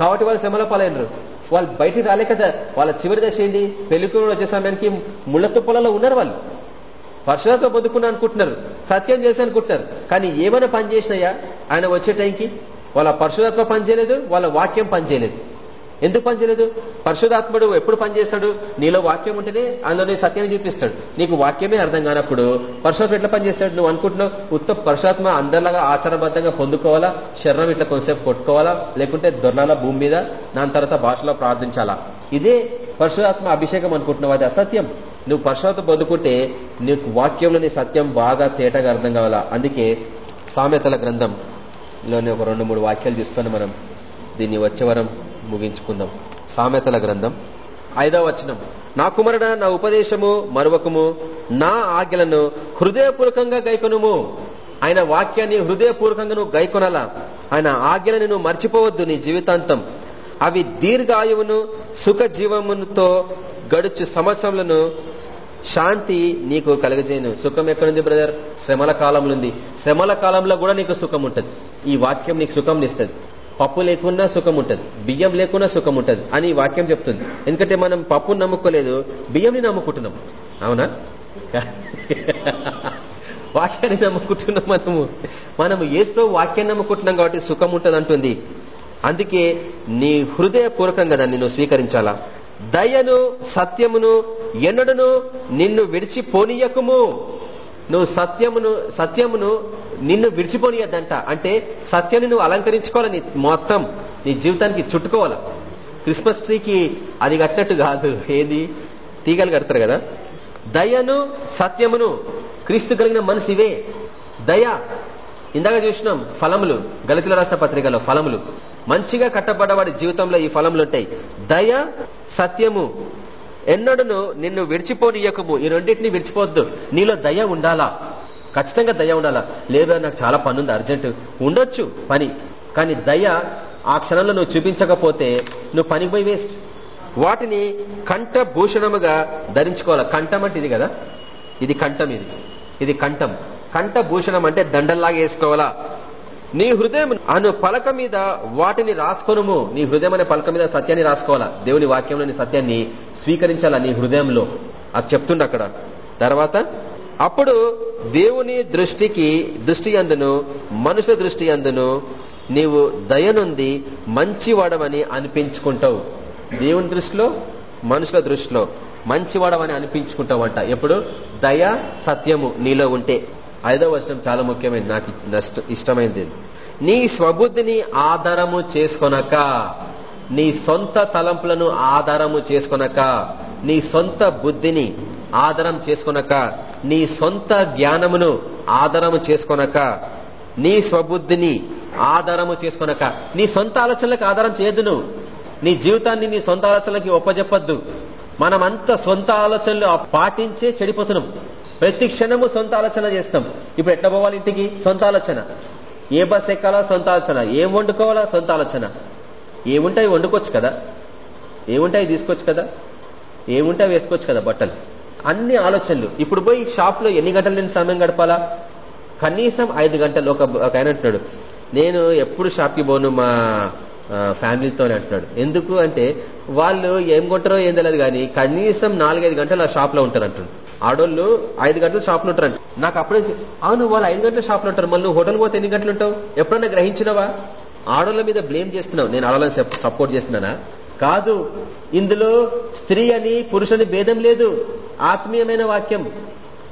కాబట్టి వాళ్ళు శమలపాలైనరు వాళ్ళు బయటికి రాలే కదా. వాళ్ళ చివరి దశ ఏంది? పెళ్ళికూరు వచ్చే సమయానికి ముళ్ళ తుప్పలలో ఉన్నారు వాళ్ళు. పరశురాత్మ పొందుకున్నా అనుకుంటున్నారు. సత్యం చేసి అనుకుంటున్నారు. కానీ ఏమైనా పని చేసినాయా? ఆయన వచ్చే టైంకి? వాళ్ళ పరశురాత్మ పనిచేయలేదు వాళ్ళ వాక్యం పనిచేయలేదు ఎందుకు పనిచేయలేదు పరిశుధాత్ముడు ఎప్పుడు పనిచేస్తాడు నీలో వాక్యం ఉంటేనే అందులో సత్యాన్ని చూపిస్తాడు. నీకు వాక్యమే అర్థం కానప్పుడు పరశురాత్మ ఎట్లా పనిచేస్తాడు నువ్వు అనుకుంటున్నావు ఉత్త పరశురాత్మ అందరిలాగా ఆచారబద్ధంగా పొందుకోవాలా? శరీరం ఇట్లా కొంతసేపు కొట్టుకోవాలా? లేకుంటే దొరలాల భూమి మీద దాని తర్వాత భాషలో ప్రార్థించాలా? ఇదే పరశురాత్మ అభిషేకం అనుకుంటున్నావు. అది అసత్యం. నువ్వు పరశురాత్మ పొందుకుంటే నీకు వాక్యంలోని సత్యం బాగా తేటగా అర్థం కావాలా? అందుకే సామెతల గ్రంథంలోని ఒక రెండు మూడు వాక్యాలు తీసుకొని మనం. దీన్ని వచ్చే వరం ముగించుకుందాం. సామెతల గ్రంథం ఐదవ వచనం. నా కుమరుడ నా ఉపదేశము మరొకము. నా ఆజ్ఞలను హృదయపూర్వకంగా గైకొనుము. ఆయన వాక్యాన్ని హృదయపూర్వకంగా నువ్వు గైకొనాలా. ఆయన ఆజ్ఞలను నువ్వు మర్చిపోవద్దు నీ జీవితాంతం. అవి దీర్ఘాయువును సుఖ జీవముతో గడుచు సంవత్సరములను శాంతి నీకు కలగజేయను. సుఖం ఎక్కడుంది బ్రదర్? శ్రమల కాలంలో ఉంది శ్రమల కాలంలో కూడా నీకు సుఖం ఉంటుంది ఈ వాక్యం నీకు సుఖం ఇస్తుంది. పప్పు లేకున్నా సుఖం ఉంటుంది. బియ్యం లేకున్నా సుఖం ఉంటుంది అని వాక్యం చెప్తుంది. ఎందుకంటే మనం పప్పును నమ్ముకోలేదు బియ్యంని నమ్ముకుంటున్నాం. అవునా? *laughs* వాక్యాన్ని నమ్ముకుంటున్నాం మనము. మనము ఏస్తో వాక్యాన్ని నమ్ముకుంటున్నాం కాబట్టి సుఖం ఉంటుంది అంటుంది. అందుకే నీ హృదయపూర్వకంగా దాన్ని నువ్వు స్వీకరించాలా? దయను సత్యమును ఎన్నడను నిన్ను విడిచి పోనీయకుము నువ్వు సత్యమును సత్యమును నిన్ను విడిచిపోనియద్దంట. అంటే సత్యాన్ని నువ్వు అలంకరించుకోవాలి మొత్తం నీ జీవితానికి చుట్టుకోవాలి. క్రిస్మస్ ట్రీకి అది కట్టినట్టు కాదు. ఏది? తీగలు కడతారు కదా. దయను సత్యమును క్రీస్తు కలిగిన మనసు ఇవే. దయ. ఇందాక చూసినాం ఫలములు. గలితుల రాష్ట్ర పత్రికలో ఫలములు. మంచిగా కట్టబడ్డవాడి జీవితంలో ఈ ఫలములు ఉంటాయి. దయ సత్యము ఎన్నడను నిన్ను విడిచిపోనియకము. ఈ రెండింటిని విడిచిపోద్దు నీలో దయ ఉండాలా? ఖచ్చితంగా దయ ఉండాలా? లేదా నాకు చాలా పని ఉంది అర్జెంటు. ఉండొచ్చు పని. కానీ దయ ఆ క్షణంలో నువ్వు చూపించకపోతే నువ్వు పనికి పోయి వేస్ట్. వాటిని కంఠ భూషణముగా ధరించుకోవాలి? కంఠం అంటే ఇది కదా? ఇది కంఠం ఇది. ఇది కంఠం. కంఠ భూషణం అంటే దండల్లాగా వేసుకోవాలా? నీ హృదయం అను పలక మీద వాటిని రాసుకొనుము. నీ హృదయం అనే పలక మీద సత్యాన్ని రాసుకోవాలా? దేవుని వాక్యంలోని సత్యాన్ని స్వీకరించాలా నీ హృదయంలో? అది చెప్తుండ అక్కడ. తర్వాత అప్పుడు దేవుని దృష్టికి దృష్టి అందును మనుషుల దృష్టి అందును నీవు దయనుంది మంచివాడవని అనిపించుకుంటావు. దేవుని దృష్టిలో మనుషుల దృష్టిలో మంచివాడమని అనిపించుకుంటావంట. ఎప్పుడు? దయ సత్యము నీలో ఉంటే. ఐదవ వచనం చాలా ముఖ్యమైనది నాకు ఇష్టమైనది నీ స్వబుద్ధిని ఆధారము చేసుకొనక నీ సొంత తలంపులను ఆధారము చేసుకొనక నీ సొంత బుద్ధిని ఆధారం చేసుకొనక నీ సొంత జ్ఞానమును ఆధారము చేసుకొనక నీ స్వబుద్ధిని ఆధారము చేసుకొనక నీ సొంత ఆలోచనలకు ఆధారం చేయద్దు నువ్వు నీ జీవితాన్ని నీ సొంత ఆలోచనలకి ఒప్పజెప్పద్దు. మనమంతా సొంత ఆలోచనలు పాటించే చెడిపోతున్నాం. ప్రతి క్షణము సొంత ఆలోచన చేస్తాం. ఇప్పుడు ఎట్లా పోవాలి ఇంటికి? సొంత ఆలోచన. ఏ బస్ ఎక్కాలా? సొంత ఆలోచన. ఏం వండుకోవాలా? సొంత ఆలోచన. ఏముంటాయి వండుకోవచ్చు కదా? ఏముంటాయి తీసుకోవచ్చు కదా? ఏముంటాయి వేసుకోవచ్చు కదా బట్టలు? అన్ని ఆలోచనలు. ఇప్పుడు పోయి షాప్లో ఎన్ని గంటలు నేను సమయం గడపాలా? కనీసం ఐదు గంటలు. ఒక ఆయన అంటున్నాడు నేను ఎప్పుడు షాప్కి పోను మా ఫ్యామిలీతోనే అంటున్నాడు. ఎందుకు అంటే వాళ్ళు ఏం కొంటారో ఏం తెలియదు కానీ కనీసం నాలుగైదు గంటలు ఆ షాప్లో ఉంటారు అంటున్నాడు. ఆడోళ్ళు ఐదు గంటలు షాప్లో ఉంటారు నాకు అప్పుడే అవును వాళ్ళు ఐదు గంటల షాప్లో ఉంటారు. మళ్ళీ హోటల్ పోతే ఎన్ని గంటలు ఉంటావు? ఎప్పుడన్నా గ్రహించినవా? ఆడోళ్ళ మీద బ్లేమ్ చేస్తున్నావు. నేను ఆడోళ్ళని సపోర్ట్ చేస్తున్నానా? కాదు. ఇందులో స్త్రీ అని పురుషుని భేదం లేదు. ఆత్మీయమైన వాక్యం.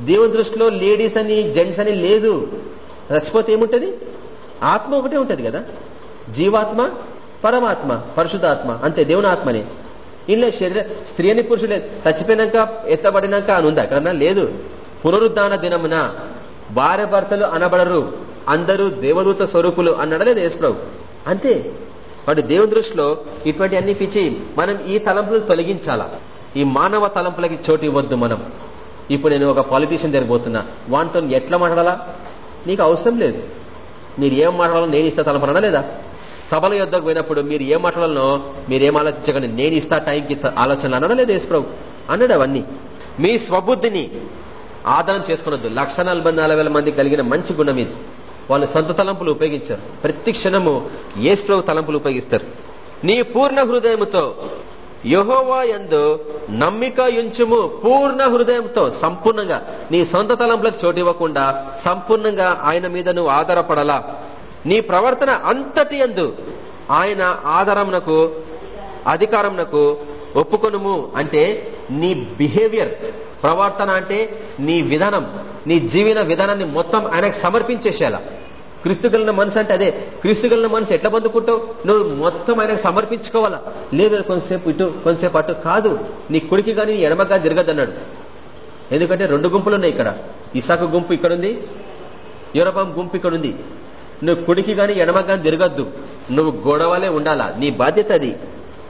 దేవుని దృష్టిలో లేడీస్ అని జెంట్స్ అని లేదు. రసిపోతే ఏముంటది? ఆత్మ ఒకటే ఉంటది కదా? జీవాత్మ పరమాత్మ పరిశుద్ధాత్మ అంతే దేవుని ఆత్మని. ఇంట్లో శరీర స్త్రీ అని పురుషులే చచ్చిపోయినాక ఎత్తబడినాక అని ఉందా? కన్నా లేదు. పునరుద్ధాన దినమున భార్య భర్తలు అనబడరు. అందరూ దేవదూత స్వరూపులు అన్నడలేదు యేసుప్రభు. అంతే. వాటి దేవుని దృష్టిలో ఇటువంటి అన్ని పిచ్చి మనం ఈ తలంపులు తొలగించాలా? ఈ మానవ తలంపులకి చోటు ఇవ్వద్దు మనం. ఇప్పుడు నేను ఒక పాలిటీషియన్ జరిగిపోతున్నా వాటితో ఎట్లా మాట్లాడాలా? నీకు అవసరం లేదు. మీరు ఏం మాట్లాడాలో నేను ఇస్తా తలంపనా లేదా? సభల యుద్ధకు పోయినప్పుడు మీరు ఏం మాట్లాడాలనో మీరేం ఆలోచించకండి. నేను ఇస్తా టైంకి ఆలోచనలు అనడం లేదు యేసుప్రభు? అన్నాడు అవన్నీ? మీ స్వబుద్ధిని ఆదాయం చేసుకున్నద్దు లక్ష మంది కలిగిన మంచి గుణం ఇది. వాళ్ళు సొంత తలంపులు ఉపయోగించారు. ప్రతి క్షణము ఏసుప్రభు తలంపులు ఉపయోగిస్తారు. నీ పూర్ణ హృదయముతో యహోవా ఎందు నమ్మిక యుంచుము పూర్ణ హృదయంతో సంపూర్ణంగా. నీ సొంత తలంపులకు చోటు ఇవ్వకుండా సంపూర్ణంగా ఆయన మీద నువ్వు ఆధారపడలా. నీ ప్రవర్తన అంతటి ఎందు ఆయన ఆధారంనకు అధికారంనకు ఒప్పుకొనుము అంటే నీ బిహేవియర్ ప్రవర్తన అంటే నీ విధానం నీ జీవన విధానాన్ని మొత్తం ఆయనకు సమర్పించేసేలా. క్రీస్తుగలిన మనసు అంటే అదే. క్రీస్తుగలిన మనసు ఎట్లా పొందుకుంటావు? నువ్వు మొత్తం ఆయనకు సమర్పించుకోవాలా? లేదు కొంతసేపు ఇటు కొంతసేపు అటు కాదు. నీ కుడికి కానీ ఎడమగా జరగదన్నాడు ఎందుకంటే రెండు గుంపులు ఉన్నాయి ఇక్కడ. ఇసాకు గుంపు ఇక్కడుంది యూరబాం గుంపు ఇక్కడుంది. నువ్వు కుడికి గాని ఎడమగా తిరగద్దు. నువ్వు గొడవలే ఉండాలా? నీ బాధ్యత అది.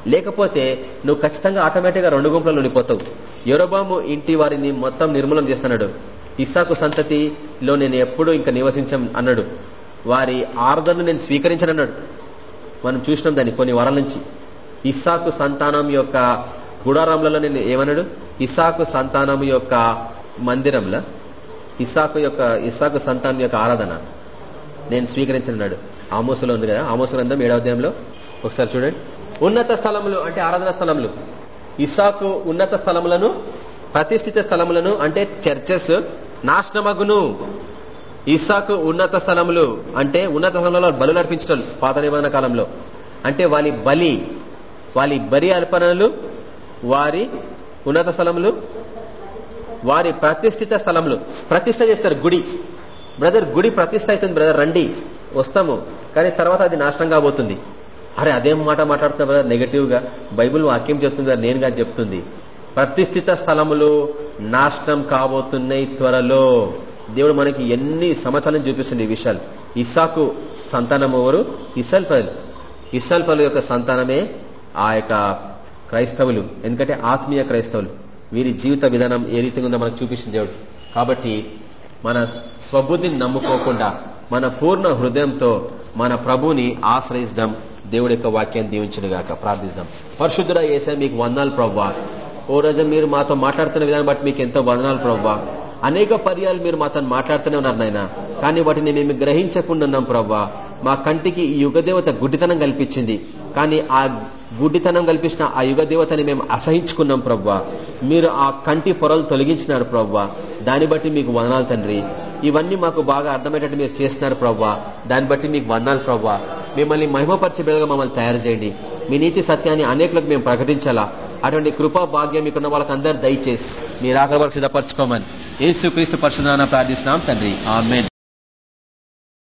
లేకపోతే నువ్వు ఖచ్చితంగా ఆటోమేటిక్గా రెండు గుంపులలో ఉండిపోతావు. యూరోబాము ఇంటి వారిని మొత్తం నిర్మూలన చేస్తున్నాడు. ఇస్సాకు సంతతిలో నేను ఎప్పుడూ ఇంకా నివసించం అన్నాడు. వారి ఆర్దర్ను నేను స్వీకరించనన్నాడు. మనం చూసినాం దాన్ని కొన్ని వారాల నుంచి. ఇస్సాకు సంతానం యొక్క గుడారంలలో నేను ఏమన్నాడు? ఇసాకు సంతానం యొక్క మందిరంలో ఇసాకు యొక్క ఇసాకు సంతానం యొక్క ఆరాధన నేను స్వీకరించనున్నాడు. ఆమోసులో ఉంది కదా ఆమోసు గ్రంథం ఏడవధ్యాయంలో ఒకసారి చూడండి. ఉన్నత స్థలములు అంటే ఆరాధన స్థలములు. ఇసాకు ఉన్నత స్థలములను ప్రతిష్ఠిత స్థలములను అంటే చర్చెస్ నాశనమగును. ఇస్సాకు ఉన్నత స్థలములు అంటే ఉన్నత స్థలంలో బలు అర్పించడం పాత నిబంధన కాలంలో. అంటే వారి బలి వారి బలి అర్పణలు వారి ఉన్నత స్థలములు వారి ప్రతిష్ఠిత స్థలములు. ప్రతిష్ట చేస్తారు గుడి. బ్రదర్ గుడి ప్రతిష్ట అవుతుంది బ్రదర్ రండి వస్తాము. కానీ తర్వాత అది నాశనం కాబోతుంది. అరే అదేం మాట మాట్లాడుతున్నా బ్రదర్ నెగటివ్గా. బైబుల్ వాక్యం చెప్తుంది నేనుగా చెప్తుంది. ప్రతిష్ఠిత స్థలములు నాశనం కాబోతున్నాయి త్వరలో. దేవుడు మనకి ఎన్ని సమాచారం చూపిస్తుంది ఈ విషయాలు. ఇసాకు సంతానం ఎవరు? ఇసల్ పలు యొక్క సంతానమే ఆ యొక్క క్రైస్తవులు ఎందుకంటే ఆత్మీయ క్రైస్తవులు. వీరి జీవిత విధానం ఏ రీతిగా ఉందో మనకు చూపిస్తుంది దేవుడు. కాబట్టి మన స్వబుద్ధిని నమ్ముకోకుండా మన పూర్ణ హృదయంతో మన ప్రభుని ఆశ్రయించడం దేవుడి యొక్క వాక్యాన్ని దీవించిన గాక. ప్రార్థిస్తాం పరిశుద్ధుడ ఏసా మీకు వందాలు ప్రవ్వా. ఓ రోజు మీరు మాతో మాట్లాడుతున్న విధానం బట్టి మీకు ఎంతో వందనాలు ప్రవ్వా. అనేక పర్యాలు మీరు మాతో మాట్లాడుతూనే ఉన్నారు నాయన. కానీ వాటిని మేము గ్రహించకుండా ఉన్నాం ప్రవ్వా. మా కంటికి ఈ యుగదేవత గుడ్డితనం కల్పించింది. కానీ ఆ గుడ్డితనం కల్పించిన ఆ యుగదేవతని మేము అసహించుకున్నాం ప్రవ్వా. మీరు ఆ కంటి పొరలు తొలగించినారు ప్రవ్వా. దాన్ని బట్టి మీకు వదనాలు తండ్రి. ఇవన్నీ మాకు బాగా అర్థమయ్యేటట్టు మీరు చేస్తున్నారు ప్రవ్వా. దాన్ని బట్టి మీకు వందాలు ప్రవ్వా. మిమ్మల్ని మహిమపరిచే బిడ్డగా మమ్మల్ని తయారు చేయండి. మీ నీతి సత్యాన్ని అనేకులకు మేము ప్రకటించాలా? అటువంటి కృపా భాగ్యం మీకున్న వాళ్ళకి అందరు దయచేసి మీరు ఆకలి సిద్ధపరచుకోమని. యేసు క్రీస్తు పరిశుధాన ప్రార్థిస్తున్నాం తండ్రి. ఆమెన్.